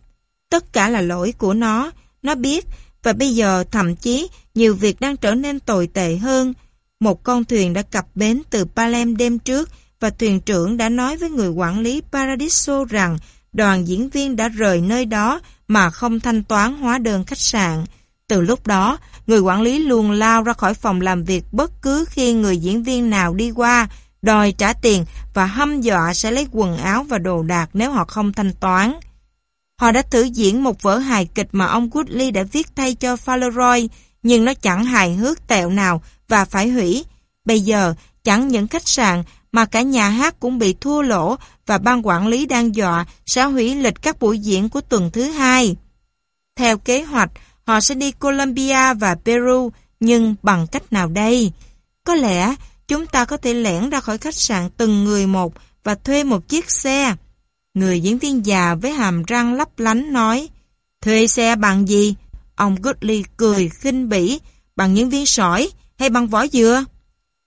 Tất cả là lỗi của nó, nó biết, và bây giờ thậm chí nhiều việc đang trở nên tồi tệ hơn. Một con thuyền đã cập bến từ Palem đêm trước và thuyền trưởng đã nói với người quản lý Paradiso rằng đoàn diễn viên đã rời nơi đó mà không thanh toán hóa đơn khách sạn. Từ lúc đó, người quản lý luôn lao ra khỏi phòng làm việc bất cứ khi người diễn viên nào đi qua, đòi trả tiền và hâm dọa sẽ lấy quần áo và đồ đạc nếu họ không thanh toán. Họ đã thử diễn một vở hài kịch mà ông Woodley đã viết thay cho Faleroy, nhưng nó chẳng hài hước tẹo nào và phải hủy. Bây giờ, chẳng những khách sạn mà cả nhà hát cũng bị thua lỗ và ban quản lý đang dọa sẽ hủy lịch các buổi diễn của tuần thứ hai. Theo kế hoạch, họ sẽ đi Colombia và Peru, nhưng bằng cách nào đây? Có lẽ chúng ta có thể lẻn ra khỏi khách sạn từng người một và thuê một chiếc xe. Người diễn viên già với hàm răng lấp lánh nói, thuê xe bằng gì? Ông Goodley cười khinh bỉ, bằng những viên sỏi hay bằng vỏ dừa?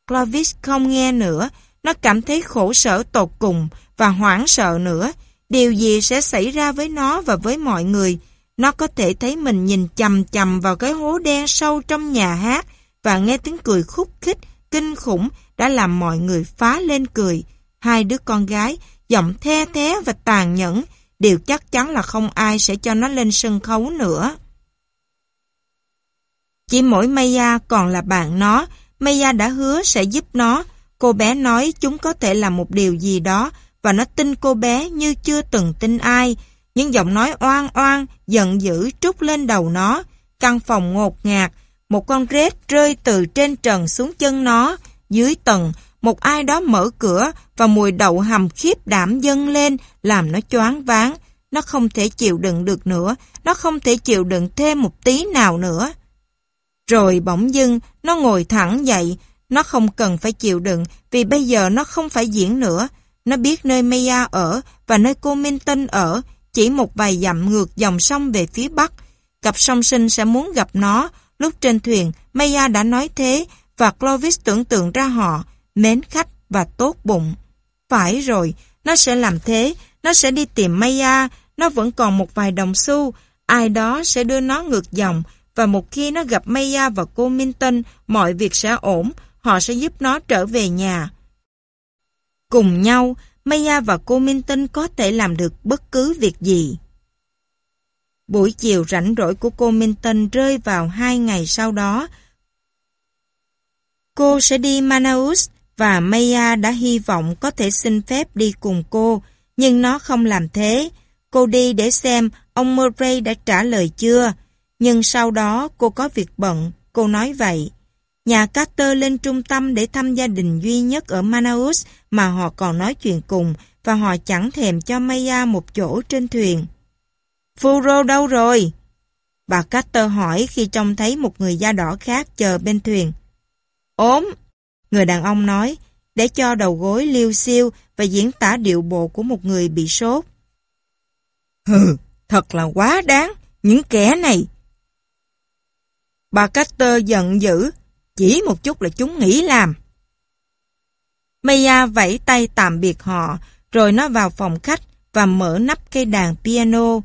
Clovis không nghe nữa, nó cảm thấy khổ sở tột cùng và hoảng sợ nữa. Điều gì sẽ xảy ra với nó và với mọi người? Nó có thể thấy mình nhìn chầm chầm vào cái hố đen sâu trong nhà hát và nghe tiếng cười khúc khích, kinh khủng đã làm mọi người phá lên cười. Hai đứa con gái, giọng the thế và tàn nhẫn, điều chắc chắn là không ai sẽ cho nó lên sân khấu nữa. Chỉ mỗi Maya còn là bạn nó, Maya đã hứa sẽ giúp nó, Cô bé nói chúng có thể làm một điều gì đó và nó tin cô bé như chưa từng tin ai. Những giọng nói oan oan, giận dữ trút lên đầu nó. Căn phòng ngột ngạt, một con rết rơi từ trên trần xuống chân nó. Dưới tầng, một ai đó mở cửa và mùi đậu hầm khiếp đảm dâng lên làm nó choáng váng. Nó không thể chịu đựng được nữa, nó không thể chịu đựng thêm một tí nào nữa. Rồi bỗng dưng, nó ngồi thẳng dậy, nó không cần phải chịu đựng vì bây giờ nó không phải diễn nữa. Nó biết nơi Maya ở và nơi cô Minh Tinh ở, chỉ một vài dặm ngược dòng sông về phía bắc. Cặp song sinh sẽ muốn gặp nó. Lúc trên thuyền, Maya đã nói thế và Clovis tưởng tượng ra họ, mến khách và tốt bụng. Phải rồi, nó sẽ làm thế, nó sẽ đi tìm Maya, nó vẫn còn một vài đồng xu, ai đó sẽ đưa nó ngược dòng và một khi nó gặp Maya và cô Minton, mọi việc sẽ ổn họ sẽ giúp nó trở về nhà. Cùng nhau, Maya và cô Minh có thể làm được bất cứ việc gì. Buổi chiều rảnh rỗi của cô Minh rơi vào hai ngày sau đó. Cô sẽ đi Manaus và Maya đã hy vọng có thể xin phép đi cùng cô, nhưng nó không làm thế. Cô đi để xem ông Murray đã trả lời chưa, nhưng sau đó cô có việc bận, cô nói vậy. Nhà Carter lên trung tâm để thăm gia đình duy nhất ở Manaus mà họ còn nói chuyện cùng và họ chẳng thèm cho Maya một chỗ trên thuyền. Furo đâu rồi? Bà Carter hỏi khi trông thấy một người da đỏ khác chờ bên thuyền. Ốm, người đàn ông nói, để cho đầu gối liêu siêu và diễn tả điệu bộ của một người bị sốt. Hừ, thật là quá đáng, những kẻ này. Bà Carter giận dữ chỉ một chút là chúng nghĩ làm. Maya vẫy tay tạm biệt họ, rồi nó vào phòng khách và mở nắp cây đàn piano.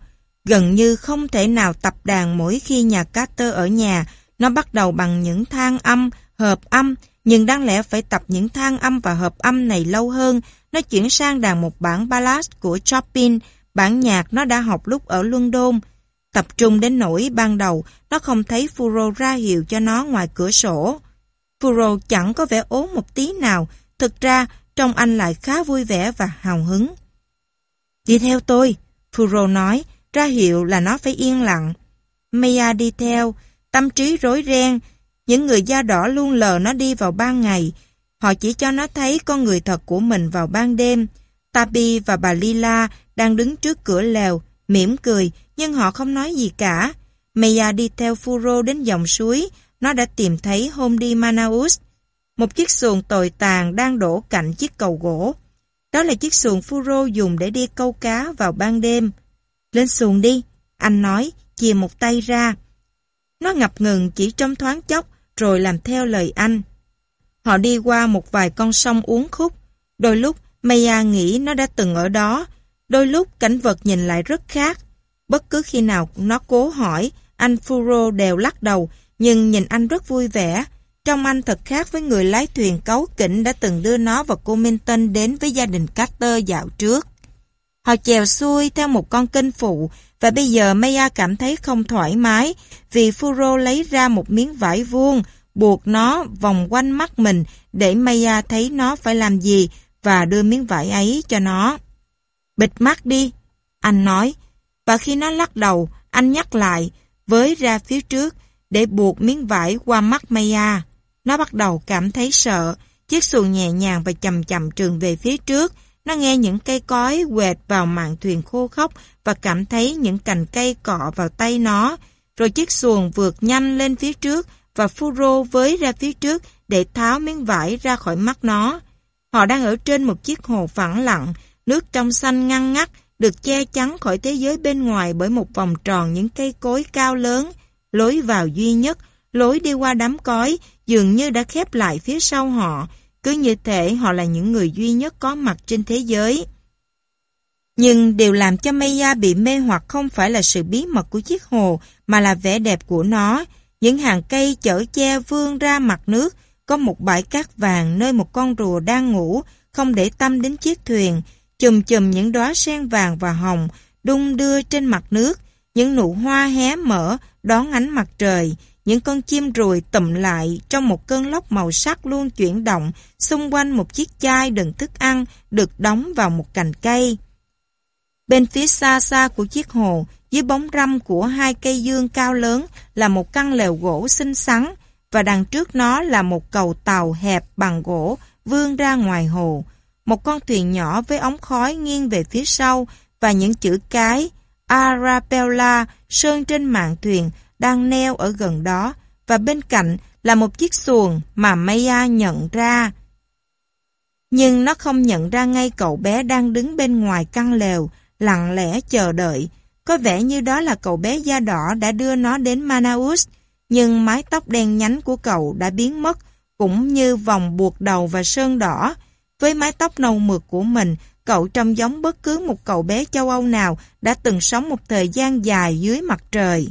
Gần như không thể nào tập đàn mỗi khi nhà Carter ở nhà, nó bắt đầu bằng những thang âm, hợp âm, nhưng đáng lẽ phải tập những thang âm và hợp âm này lâu hơn. Nó chuyển sang đàn một bản ballad của Chopin, bản nhạc nó đã học lúc ở London. Tập trung đến nỗi ban đầu nó không thấy Furo ra hiệu cho nó ngoài cửa sổ. Furo chẳng có vẻ ốm một tí nào, thực ra trong anh lại khá vui vẻ và hào hứng. Đi theo tôi, Furo nói, ra hiệu là nó phải yên lặng. Maya đi theo, tâm trí rối ren, những người da đỏ luôn lờ nó đi vào ban ngày. Họ chỉ cho nó thấy con người thật của mình vào ban đêm. Tabi và bà Lila đang đứng trước cửa lều, mỉm cười, nhưng họ không nói gì cả. Maya đi theo Furo đến dòng suối, nó đã tìm thấy hôm đi Manaus. Một chiếc xuồng tồi tàn đang đổ cạnh chiếc cầu gỗ. Đó là chiếc xuồng Furo dùng để đi câu cá vào ban đêm. Lên xuồng đi, anh nói, chìa một tay ra. Nó ngập ngừng chỉ trong thoáng chốc, rồi làm theo lời anh. Họ đi qua một vài con sông uống khúc. Đôi lúc, Maya nghĩ nó đã từng ở đó, Đôi lúc cảnh vật nhìn lại rất khác. Bất cứ khi nào nó cố hỏi, anh Furo đều lắc đầu, nhưng nhìn anh rất vui vẻ. Trong anh thật khác với người lái thuyền cấu kỉnh đã từng đưa nó và cô Minton đến với gia đình Carter dạo trước. Họ chèo xuôi theo một con kênh phụ và bây giờ Maya cảm thấy không thoải mái vì Furo lấy ra một miếng vải vuông buộc nó vòng quanh mắt mình để Maya thấy nó phải làm gì và đưa miếng vải ấy cho nó. Bịt mắt đi, anh nói. Và khi nó lắc đầu, anh nhắc lại, với ra phía trước để buộc miếng vải qua mắt Maya. Nó bắt đầu cảm thấy sợ, chiếc xuồng nhẹ nhàng và chậm chậm trường về phía trước. Nó nghe những cây cói quệt vào mạn thuyền khô khốc và cảm thấy những cành cây cọ vào tay nó. Rồi chiếc xuồng vượt nhanh lên phía trước và Furo với ra phía trước để tháo miếng vải ra khỏi mắt nó. Họ đang ở trên một chiếc hồ phẳng lặng, Nước trong xanh ngăn ngắt, được che chắn khỏi thế giới bên ngoài bởi một vòng tròn những cây cối cao lớn, lối vào duy nhất, lối đi qua đám cói, dường như đã khép lại phía sau họ, cứ như thể họ là những người duy nhất có mặt trên thế giới. Nhưng điều làm cho Maya bị mê hoặc không phải là sự bí mật của chiếc hồ, mà là vẻ đẹp của nó. Những hàng cây chở che vươn ra mặt nước, có một bãi cát vàng nơi một con rùa đang ngủ, không để tâm đến chiếc thuyền, chùm chùm những đóa sen vàng và hồng đung đưa trên mặt nước, những nụ hoa hé mở đón ánh mặt trời, những con chim ruồi tụm lại trong một cơn lốc màu sắc luôn chuyển động xung quanh một chiếc chai đựng thức ăn được đóng vào một cành cây. Bên phía xa xa của chiếc hồ, dưới bóng râm của hai cây dương cao lớn là một căn lều gỗ xinh xắn và đằng trước nó là một cầu tàu hẹp bằng gỗ vươn ra ngoài hồ một con thuyền nhỏ với ống khói nghiêng về phía sau và những chữ cái Arabella sơn trên mạn thuyền đang neo ở gần đó và bên cạnh là một chiếc xuồng mà Maya nhận ra. Nhưng nó không nhận ra ngay cậu bé đang đứng bên ngoài căn lều, lặng lẽ chờ đợi. Có vẻ như đó là cậu bé da đỏ đã đưa nó đến Manaus, nhưng mái tóc đen nhánh của cậu đã biến mất, cũng như vòng buộc đầu và sơn đỏ, với mái tóc nâu mượt của mình, cậu trông giống bất cứ một cậu bé châu Âu nào đã từng sống một thời gian dài dưới mặt trời.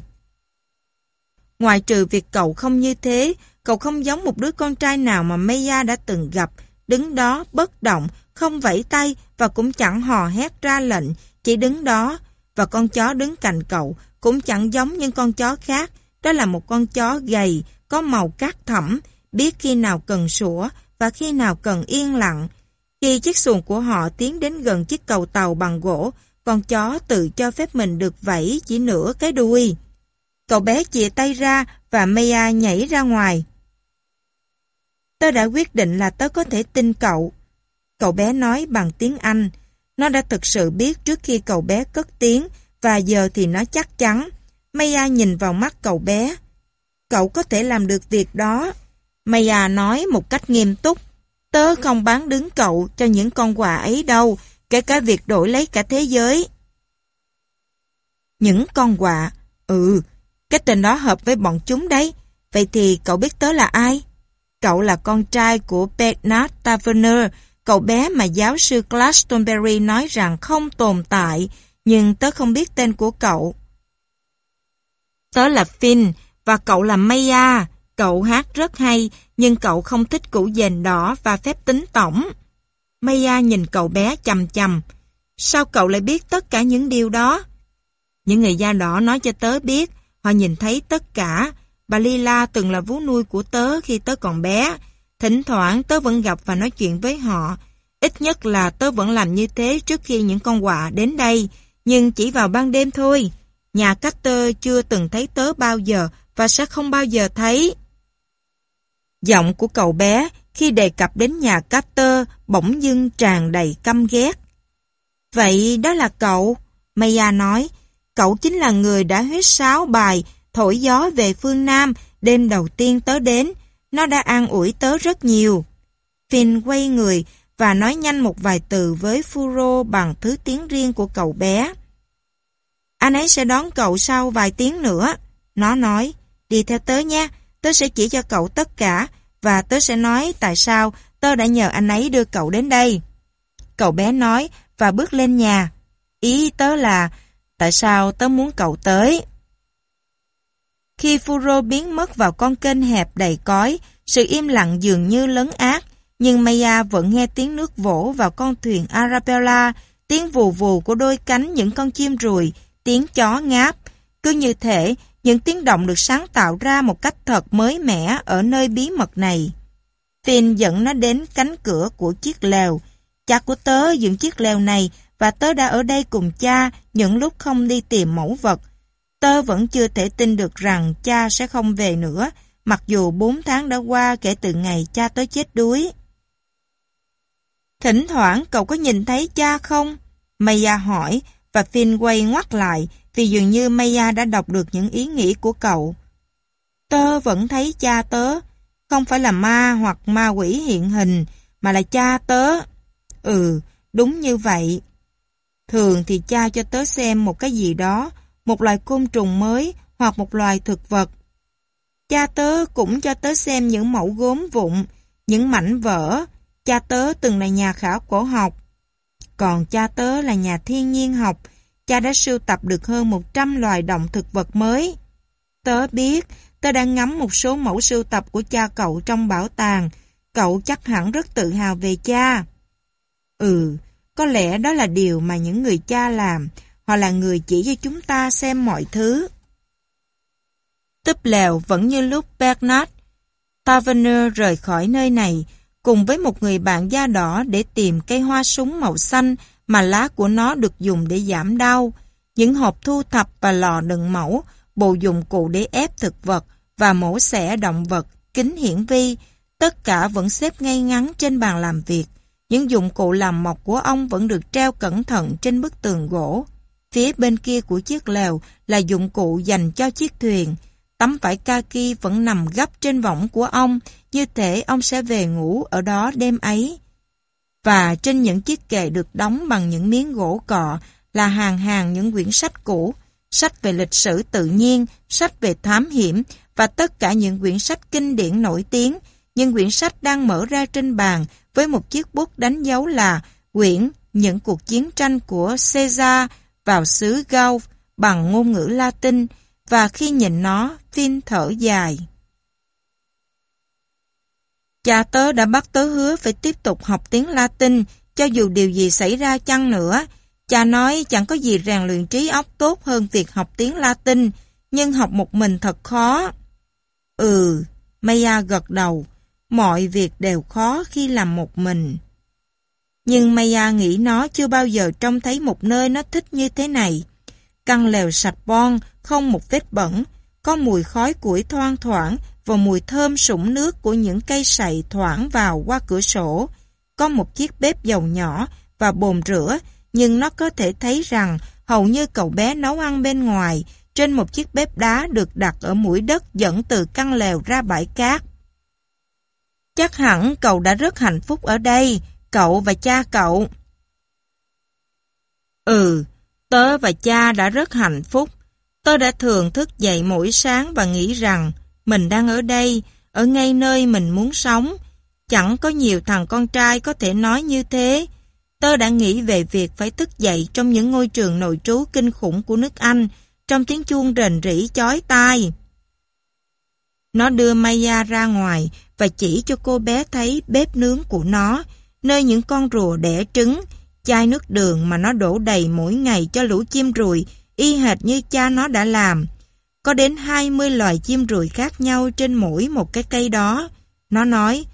Ngoài trừ việc cậu không như thế, cậu không giống một đứa con trai nào mà Maya đã từng gặp, đứng đó bất động, không vẫy tay và cũng chẳng hò hét ra lệnh, chỉ đứng đó. Và con chó đứng cạnh cậu cũng chẳng giống những con chó khác, đó là một con chó gầy, có màu cát thẳm, biết khi nào cần sủa và khi nào cần yên lặng, khi chiếc xuồng của họ tiến đến gần chiếc cầu tàu bằng gỗ, con chó tự cho phép mình được vẫy chỉ nửa cái đuôi. Cậu bé chìa tay ra và Maya nhảy ra ngoài. Tớ đã quyết định là tớ có thể tin cậu. Cậu bé nói bằng tiếng Anh. Nó đã thực sự biết trước khi cậu bé cất tiếng và giờ thì nó chắc chắn. Maya nhìn vào mắt cậu bé. Cậu có thể làm được việc đó. Maya nói một cách nghiêm túc. Tớ không bán đứng cậu cho những con quà ấy đâu, kể cả việc đổi lấy cả thế giới. Những con quà? Ừ, cái tên đó hợp với bọn chúng đấy. Vậy thì cậu biết tớ là ai? Cậu là con trai của Bernard Taverner, cậu bé mà giáo sư Glastonbury nói rằng không tồn tại, nhưng tớ không biết tên của cậu. Tớ là Finn và cậu là Maya. Cậu hát rất hay, nhưng cậu không thích củ dền đỏ và phép tính tổng. Maya nhìn cậu bé chầm chầm. Sao cậu lại biết tất cả những điều đó? Những người da đỏ nói cho tớ biết, họ nhìn thấy tất cả. Bà Lila từng là vú nuôi của tớ khi tớ còn bé. Thỉnh thoảng tớ vẫn gặp và nói chuyện với họ. Ít nhất là tớ vẫn làm như thế trước khi những con quạ đến đây, nhưng chỉ vào ban đêm thôi. Nhà cách tơ chưa từng thấy tớ bao giờ và sẽ không bao giờ thấy. Giọng của cậu bé khi đề cập đến nhà Carter bỗng dưng tràn đầy căm ghét. Vậy đó là cậu, Maya nói. Cậu chính là người đã huyết sáo bài thổi gió về phương Nam đêm đầu tiên tớ đến. Nó đã an ủi tớ rất nhiều. Finn quay người và nói nhanh một vài từ với Furo bằng thứ tiếng riêng của cậu bé. Anh ấy sẽ đón cậu sau vài tiếng nữa. Nó nói, đi theo tớ nha, tớ sẽ chỉ cho cậu tất cả và tớ sẽ nói tại sao tớ đã nhờ anh ấy đưa cậu đến đây. Cậu bé nói và bước lên nhà. Ý tớ là tại sao tớ muốn cậu tới. Khi Furo biến mất vào con kênh hẹp đầy cói, sự im lặng dường như lớn ác, nhưng Maya vẫn nghe tiếng nước vỗ vào con thuyền Arabella, tiếng vù vù của đôi cánh những con chim ruồi, tiếng chó ngáp. Cứ như thể những tiếng động được sáng tạo ra một cách thật mới mẻ ở nơi bí mật này. Finn dẫn nó đến cánh cửa của chiếc lều. Cha của tớ dựng chiếc lều này và tớ đã ở đây cùng cha những lúc không đi tìm mẫu vật. Tớ vẫn chưa thể tin được rằng cha sẽ không về nữa, mặc dù 4 tháng đã qua kể từ ngày cha tớ chết đuối. Thỉnh thoảng cậu có nhìn thấy cha không? Maya hỏi và Finn quay ngoắt lại, thì dường như Maya đã đọc được những ý nghĩ của cậu. Tớ vẫn thấy cha tớ, không phải là ma hoặc ma quỷ hiện hình, mà là cha tớ. Ừ, đúng như vậy. Thường thì cha cho tớ xem một cái gì đó, một loài côn trùng mới hoặc một loài thực vật. Cha tớ cũng cho tớ xem những mẫu gốm vụn, những mảnh vỡ. Cha tớ từng là nhà khảo cổ học. Còn cha tớ là nhà thiên nhiên học, cha đã sưu tập được hơn 100 loài động thực vật mới. Tớ biết, tớ đang ngắm một số mẫu sưu tập của cha cậu trong bảo tàng. Cậu chắc hẳn rất tự hào về cha. Ừ, có lẽ đó là điều mà những người cha làm. Họ là người chỉ cho chúng ta xem mọi thứ. tấp lèo vẫn như lúc Bernard. Taverner rời khỏi nơi này cùng với một người bạn da đỏ để tìm cây hoa súng màu xanh mà lá của nó được dùng để giảm đau. Những hộp thu thập và lò đựng mẫu, bộ dụng cụ để ép thực vật và mổ xẻ động vật, kính hiển vi, tất cả vẫn xếp ngay ngắn trên bàn làm việc. Những dụng cụ làm mộc của ông vẫn được treo cẩn thận trên bức tường gỗ. Phía bên kia của chiếc lều là dụng cụ dành cho chiếc thuyền. Tấm vải kaki vẫn nằm gấp trên võng của ông, như thể ông sẽ về ngủ ở đó đêm ấy và trên những chiếc kệ được đóng bằng những miếng gỗ cọ là hàng hàng những quyển sách cũ, sách về lịch sử tự nhiên, sách về thám hiểm và tất cả những quyển sách kinh điển nổi tiếng. nhưng quyển sách đang mở ra trên bàn với một chiếc bút đánh dấu là quyển Những cuộc chiến tranh của Caesar vào xứ Gaul bằng ngôn ngữ Latin và khi nhìn nó, Finn thở dài. Cha tớ đã bắt tớ hứa phải tiếp tục học tiếng Latin cho dù điều gì xảy ra chăng nữa. Cha nói chẳng có gì rèn luyện trí óc tốt hơn việc học tiếng Latin, nhưng học một mình thật khó. Ừ, Maya gật đầu, mọi việc đều khó khi làm một mình. Nhưng Maya nghĩ nó chưa bao giờ trông thấy một nơi nó thích như thế này. Căn lều sạch bon, không một vết bẩn, có mùi khói củi thoang thoảng và mùi thơm sũng nước của những cây sậy thoảng vào qua cửa sổ. Có một chiếc bếp dầu nhỏ và bồn rửa, nhưng nó có thể thấy rằng hầu như cậu bé nấu ăn bên ngoài trên một chiếc bếp đá được đặt ở mũi đất dẫn từ căn lều ra bãi cát. Chắc hẳn cậu đã rất hạnh phúc ở đây, cậu và cha cậu. Ừ, tớ và cha đã rất hạnh phúc. Tớ đã thường thức dậy mỗi sáng và nghĩ rằng mình đang ở đây, ở ngay nơi mình muốn sống. Chẳng có nhiều thằng con trai có thể nói như thế. Tơ đã nghĩ về việc phải thức dậy trong những ngôi trường nội trú kinh khủng của nước Anh, trong tiếng chuông rền rỉ chói tai. Nó đưa Maya ra ngoài và chỉ cho cô bé thấy bếp nướng của nó, nơi những con rùa đẻ trứng, chai nước đường mà nó đổ đầy mỗi ngày cho lũ chim ruồi, y hệt như cha nó đã làm. Có đến 20 loài chim ruồi khác nhau trên mỗi một cái cây đó. Nó nói,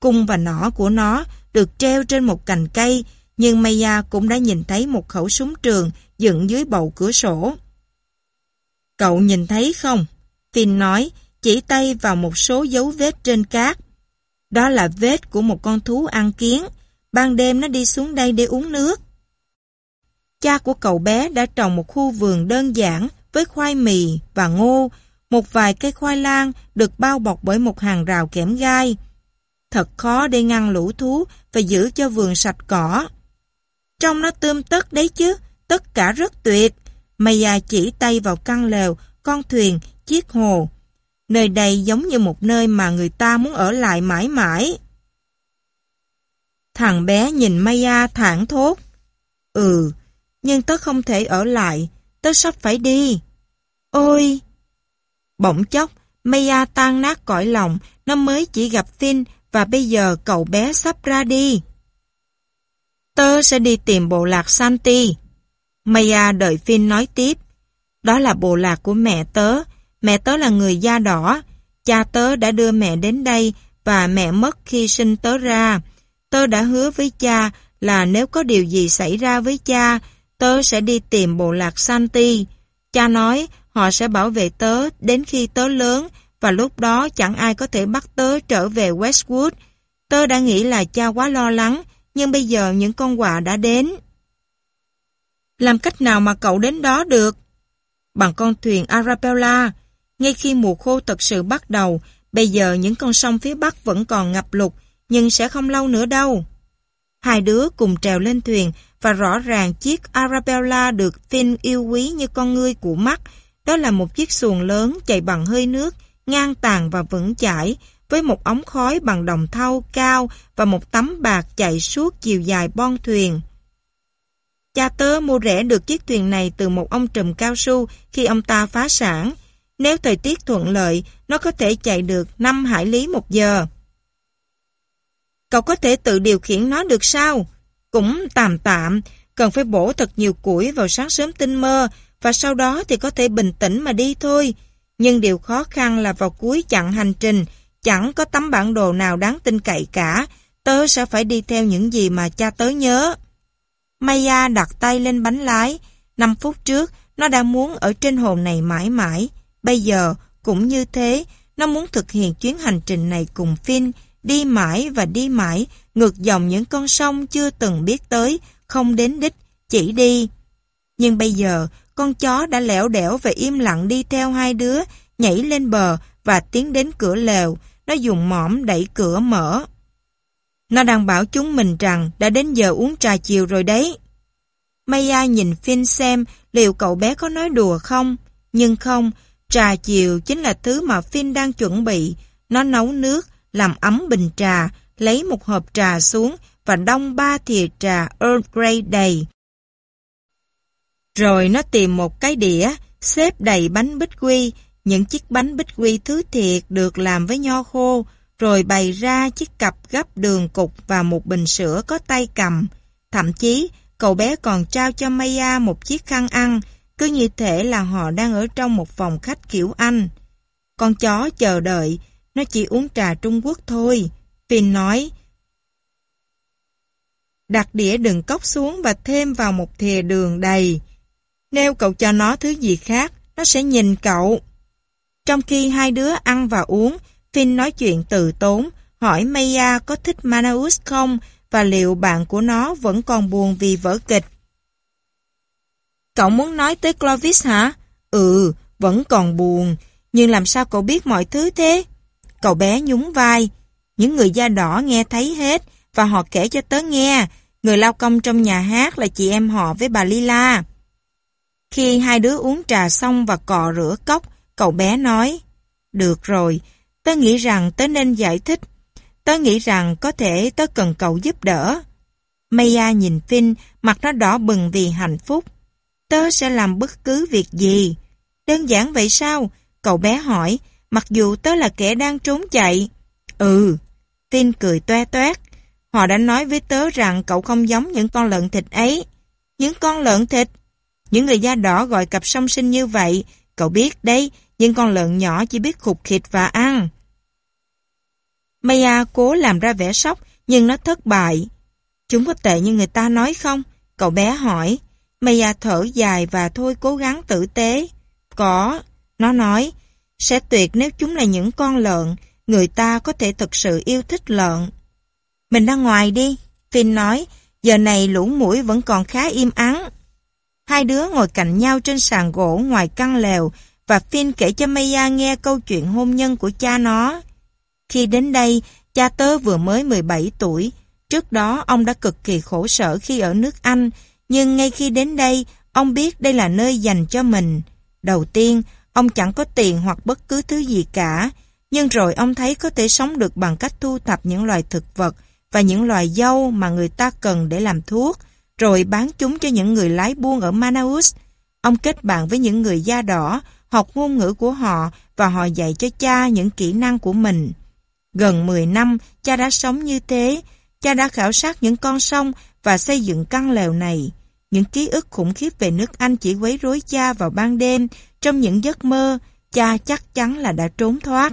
cung và nỏ của nó được treo trên một cành cây, nhưng Maya cũng đã nhìn thấy một khẩu súng trường dựng dưới bầu cửa sổ. Cậu nhìn thấy không? Finn nói, chỉ tay vào một số dấu vết trên cát. Đó là vết của một con thú ăn kiến. Ban đêm nó đi xuống đây để uống nước. Cha của cậu bé đã trồng một khu vườn đơn giản với khoai mì và ngô, một vài cây khoai lang được bao bọc bởi một hàng rào kẽm gai. Thật khó để ngăn lũ thú và giữ cho vườn sạch cỏ. Trong nó tươm tất đấy chứ, tất cả rất tuyệt. Mày già chỉ tay vào căn lều, con thuyền, chiếc hồ. Nơi đây giống như một nơi mà người ta muốn ở lại mãi mãi. Thằng bé nhìn Maya à thản thốt. Ừ, nhưng tớ không thể ở lại, tớ sắp phải đi. Ôi! Bỗng chốc, Maya tan nát cõi lòng, nó mới chỉ gặp Finn và bây giờ cậu bé sắp ra đi. Tớ sẽ đi tìm bộ lạc Santi. Maya đợi Finn nói tiếp. Đó là bộ lạc của mẹ tớ. Mẹ tớ là người da đỏ. Cha tớ đã đưa mẹ đến đây và mẹ mất khi sinh tớ ra. Tớ đã hứa với cha là nếu có điều gì xảy ra với cha, tớ sẽ đi tìm bộ lạc Santi. Cha nói Họ sẽ bảo vệ tớ đến khi tớ lớn và lúc đó chẳng ai có thể bắt tớ trở về Westwood. Tớ đã nghĩ là cha quá lo lắng, nhưng bây giờ những con quà đã đến. Làm cách nào mà cậu đến đó được? Bằng con thuyền Arabella, ngay khi mùa khô thật sự bắt đầu, bây giờ những con sông phía Bắc vẫn còn ngập lụt, nhưng sẽ không lâu nữa đâu. Hai đứa cùng trèo lên thuyền và rõ ràng chiếc Arabella được tin yêu quý như con ngươi của mắt, đó là một chiếc xuồng lớn chạy bằng hơi nước, ngang tàn và vững chãi, với một ống khói bằng đồng thau cao và một tấm bạc chạy suốt chiều dài bon thuyền. Cha tớ mua rẻ được chiếc thuyền này từ một ông trùm cao su khi ông ta phá sản. Nếu thời tiết thuận lợi, nó có thể chạy được 5 hải lý một giờ. Cậu có thể tự điều khiển nó được sao? Cũng tạm tạm, cần phải bổ thật nhiều củi vào sáng sớm tinh mơ và sau đó thì có thể bình tĩnh mà đi thôi. Nhưng điều khó khăn là vào cuối chặng hành trình, chẳng có tấm bản đồ nào đáng tin cậy cả, tớ sẽ phải đi theo những gì mà cha tớ nhớ. Maya đặt tay lên bánh lái, 5 phút trước nó đã muốn ở trên hồ này mãi mãi, bây giờ cũng như thế, nó muốn thực hiện chuyến hành trình này cùng Finn, đi mãi và đi mãi, ngược dòng những con sông chưa từng biết tới, không đến đích, chỉ đi. Nhưng bây giờ, con chó đã lẻo đẻo và im lặng đi theo hai đứa, nhảy lên bờ và tiến đến cửa lều. Nó dùng mỏm đẩy cửa mở. Nó đang bảo chúng mình rằng đã đến giờ uống trà chiều rồi đấy. Maya nhìn Finn xem liệu cậu bé có nói đùa không. Nhưng không, trà chiều chính là thứ mà Finn đang chuẩn bị. Nó nấu nước, làm ấm bình trà, lấy một hộp trà xuống và đông ba thìa trà Earl Grey đầy. Rồi nó tìm một cái đĩa, xếp đầy bánh bích quy, những chiếc bánh bích quy thứ thiệt được làm với nho khô, rồi bày ra chiếc cặp gấp đường cục và một bình sữa có tay cầm. Thậm chí, cậu bé còn trao cho Maya một chiếc khăn ăn, cứ như thể là họ đang ở trong một phòng khách kiểu Anh. Con chó chờ đợi, nó chỉ uống trà Trung Quốc thôi. Finn nói, đặt đĩa đựng cốc xuống và thêm vào một thìa đường đầy. Nếu cậu cho nó thứ gì khác, nó sẽ nhìn cậu. Trong khi hai đứa ăn và uống, Finn nói chuyện từ tốn, hỏi Maya có thích Manaus không và liệu bạn của nó vẫn còn buồn vì vỡ kịch. Cậu muốn nói tới Clovis hả? Ừ, vẫn còn buồn, nhưng làm sao cậu biết mọi thứ thế? Cậu bé nhún vai, những người da đỏ nghe thấy hết và họ kể cho tớ nghe, người lao công trong nhà hát là chị em họ với bà Lila. Khi hai đứa uống trà xong và cọ rửa cốc, cậu bé nói, Được rồi, tớ nghĩ rằng tớ nên giải thích. Tớ nghĩ rằng có thể tớ cần cậu giúp đỡ. Maya nhìn Finn, mặt nó đỏ bừng vì hạnh phúc. Tớ sẽ làm bất cứ việc gì. Đơn giản vậy sao? Cậu bé hỏi, mặc dù tớ là kẻ đang trốn chạy. Ừ, Finn cười toe toét. Họ đã nói với tớ rằng cậu không giống những con lợn thịt ấy. Những con lợn thịt? Những người da đỏ gọi cặp song sinh như vậy, cậu biết đấy, nhưng con lợn nhỏ chỉ biết khục khịt và ăn. Maya cố làm ra vẻ sốc, nhưng nó thất bại. Chúng có tệ như người ta nói không? Cậu bé hỏi. Maya thở dài và thôi cố gắng tử tế. Có, nó nói, sẽ tuyệt nếu chúng là những con lợn, người ta có thể thực sự yêu thích lợn. Mình ra ngoài đi, Finn nói, giờ này lũ mũi vẫn còn khá im ắng. Hai đứa ngồi cạnh nhau trên sàn gỗ ngoài căn lều và Finn kể cho Maya nghe câu chuyện hôn nhân của cha nó. Khi đến đây, cha tớ vừa mới 17 tuổi. Trước đó, ông đã cực kỳ khổ sở khi ở nước Anh, nhưng ngay khi đến đây, ông biết đây là nơi dành cho mình. Đầu tiên, ông chẳng có tiền hoặc bất cứ thứ gì cả, nhưng rồi ông thấy có thể sống được bằng cách thu thập những loài thực vật và những loài dâu mà người ta cần để làm thuốc, rồi bán chúng cho những người lái buôn ở Manaus. Ông kết bạn với những người da đỏ, học ngôn ngữ của họ và họ dạy cho cha những kỹ năng của mình. Gần 10 năm, cha đã sống như thế. Cha đã khảo sát những con sông và xây dựng căn lều này. Những ký ức khủng khiếp về nước Anh chỉ quấy rối cha vào ban đêm, trong những giấc mơ, cha chắc chắn là đã trốn thoát.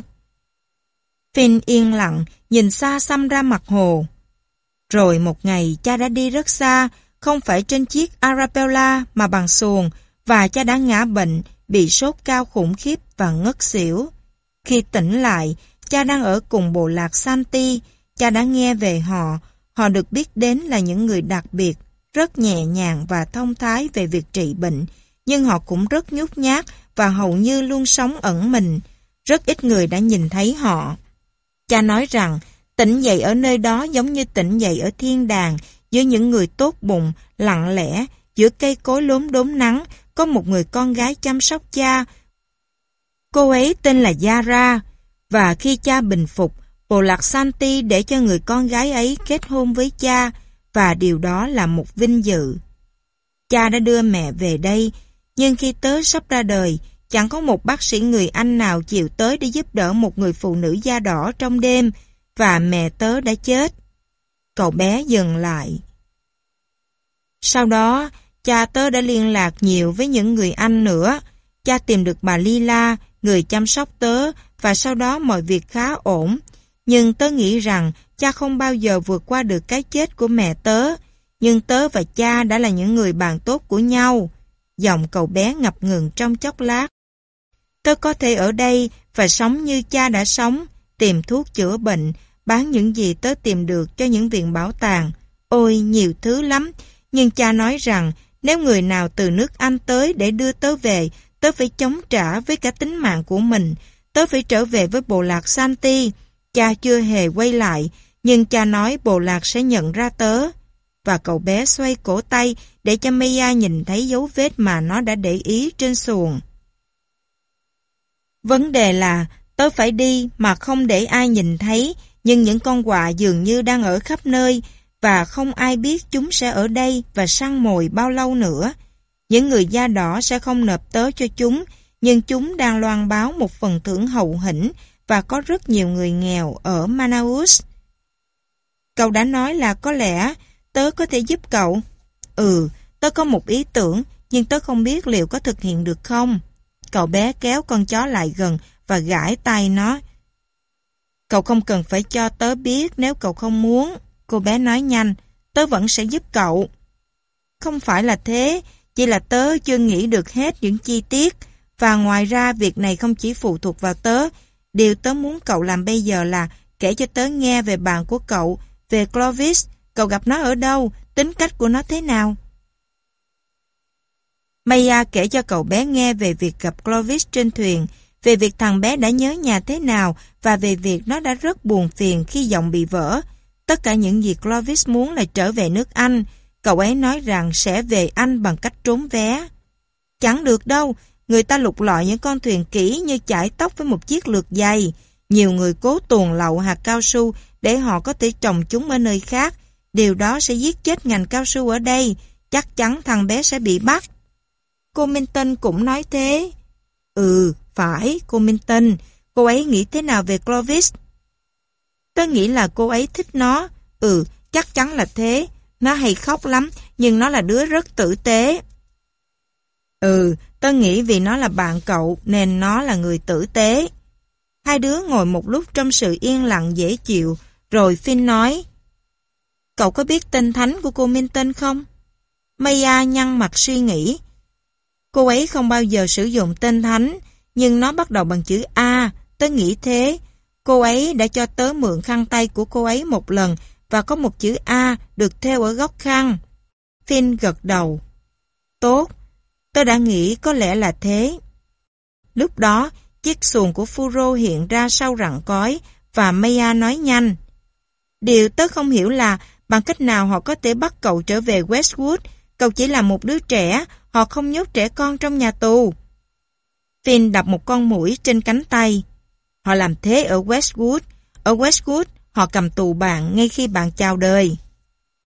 Finn yên lặng, nhìn xa xăm ra mặt hồ. Rồi một ngày cha đã đi rất xa, không phải trên chiếc Arabella mà bằng xuồng và cha đã ngã bệnh, bị sốt cao khủng khiếp và ngất xỉu. Khi tỉnh lại, cha đang ở cùng bộ lạc Santi, cha đã nghe về họ, họ được biết đến là những người đặc biệt, rất nhẹ nhàng và thông thái về việc trị bệnh, nhưng họ cũng rất nhút nhát và hầu như luôn sống ẩn mình, rất ít người đã nhìn thấy họ. Cha nói rằng, tỉnh dậy ở nơi đó giống như tỉnh dậy ở thiên đàng, Giữa những người tốt bụng, lặng lẽ, giữa cây cối lốm đốm nắng, có một người con gái chăm sóc cha. Cô ấy tên là Yara, và khi cha bình phục, Bồ Lạc Santi để cho người con gái ấy kết hôn với cha, và điều đó là một vinh dự. Cha đã đưa mẹ về đây, nhưng khi tớ sắp ra đời, chẳng có một bác sĩ người Anh nào chịu tới để giúp đỡ một người phụ nữ da đỏ trong đêm, và mẹ tớ đã chết. Cậu bé dừng lại. Sau đó, cha tớ đã liên lạc nhiều với những người anh nữa. Cha tìm được bà Lila, người chăm sóc tớ, và sau đó mọi việc khá ổn. Nhưng tớ nghĩ rằng cha không bao giờ vượt qua được cái chết của mẹ tớ. Nhưng tớ và cha đã là những người bạn tốt của nhau. Giọng cậu bé ngập ngừng trong chốc lát. Tớ có thể ở đây và sống như cha đã sống, tìm thuốc chữa bệnh bán những gì tớ tìm được cho những viện bảo tàng. Ôi, nhiều thứ lắm. Nhưng cha nói rằng, nếu người nào từ nước Anh tới để đưa tớ về, tớ phải chống trả với cả tính mạng của mình. Tớ phải trở về với bộ lạc Santi. Cha chưa hề quay lại, nhưng cha nói bộ lạc sẽ nhận ra tớ. Và cậu bé xoay cổ tay để cho Maya nhìn thấy dấu vết mà nó đã để ý trên xuồng. Vấn đề là, tớ phải đi mà không để ai nhìn thấy, nhưng những con quạ dường như đang ở khắp nơi và không ai biết chúng sẽ ở đây và săn mồi bao lâu nữa. Những người da đỏ sẽ không nộp tớ cho chúng, nhưng chúng đang loan báo một phần thưởng hậu hĩnh và có rất nhiều người nghèo ở Manaus. Cậu đã nói là có lẽ tớ có thể giúp cậu. Ừ, tớ có một ý tưởng, nhưng tớ không biết liệu có thực hiện được không. Cậu bé kéo con chó lại gần và gãi tay nó. Cậu không cần phải cho tớ biết nếu cậu không muốn. Cô bé nói nhanh, tớ vẫn sẽ giúp cậu. Không phải là thế, chỉ là tớ chưa nghĩ được hết những chi tiết. Và ngoài ra việc này không chỉ phụ thuộc vào tớ. Điều tớ muốn cậu làm bây giờ là kể cho tớ nghe về bạn của cậu, về Clovis, cậu gặp nó ở đâu, tính cách của nó thế nào. Maya kể cho cậu bé nghe về việc gặp Clovis trên thuyền, về việc thằng bé đã nhớ nhà thế nào và về việc nó đã rất buồn phiền khi giọng bị vỡ. Tất cả những gì Clovis muốn là trở về nước Anh. Cậu ấy nói rằng sẽ về Anh bằng cách trốn vé. Chẳng được đâu, người ta lục lọi những con thuyền kỹ như chải tóc với một chiếc lược dày. Nhiều người cố tuồn lậu hạt cao su để họ có thể trồng chúng ở nơi khác. Điều đó sẽ giết chết ngành cao su ở đây. Chắc chắn thằng bé sẽ bị bắt. Cô Minton cũng nói thế. Ừ, phải, cô Minton, cô ấy nghĩ thế nào về Clovis? tôi nghĩ là cô ấy thích nó. Ừ, chắc chắn là thế. Nó hay khóc lắm, nhưng nó là đứa rất tử tế. Ừ, tôi nghĩ vì nó là bạn cậu nên nó là người tử tế. Hai đứa ngồi một lúc trong sự yên lặng dễ chịu, rồi Finn nói Cậu có biết tên thánh của cô Minton không? Maya nhăn mặt suy nghĩ. Cô ấy không bao giờ sử dụng tên thánh, nhưng nó bắt đầu bằng chữ A. Tớ nghĩ thế. Cô ấy đã cho tớ mượn khăn tay của cô ấy một lần và có một chữ A được theo ở góc khăn. Finn gật đầu. Tốt, tớ đã nghĩ có lẽ là thế. Lúc đó, chiếc xuồng của Furo hiện ra sau rặng cói và Maya nói nhanh. Điều tớ không hiểu là bằng cách nào họ có thể bắt cậu trở về Westwood. Cậu chỉ là một đứa trẻ, họ không nhốt trẻ con trong nhà tù. Finn đập một con mũi trên cánh tay. Họ làm thế ở Westwood. Ở Westwood, họ cầm tù bạn ngay khi bạn chào đời.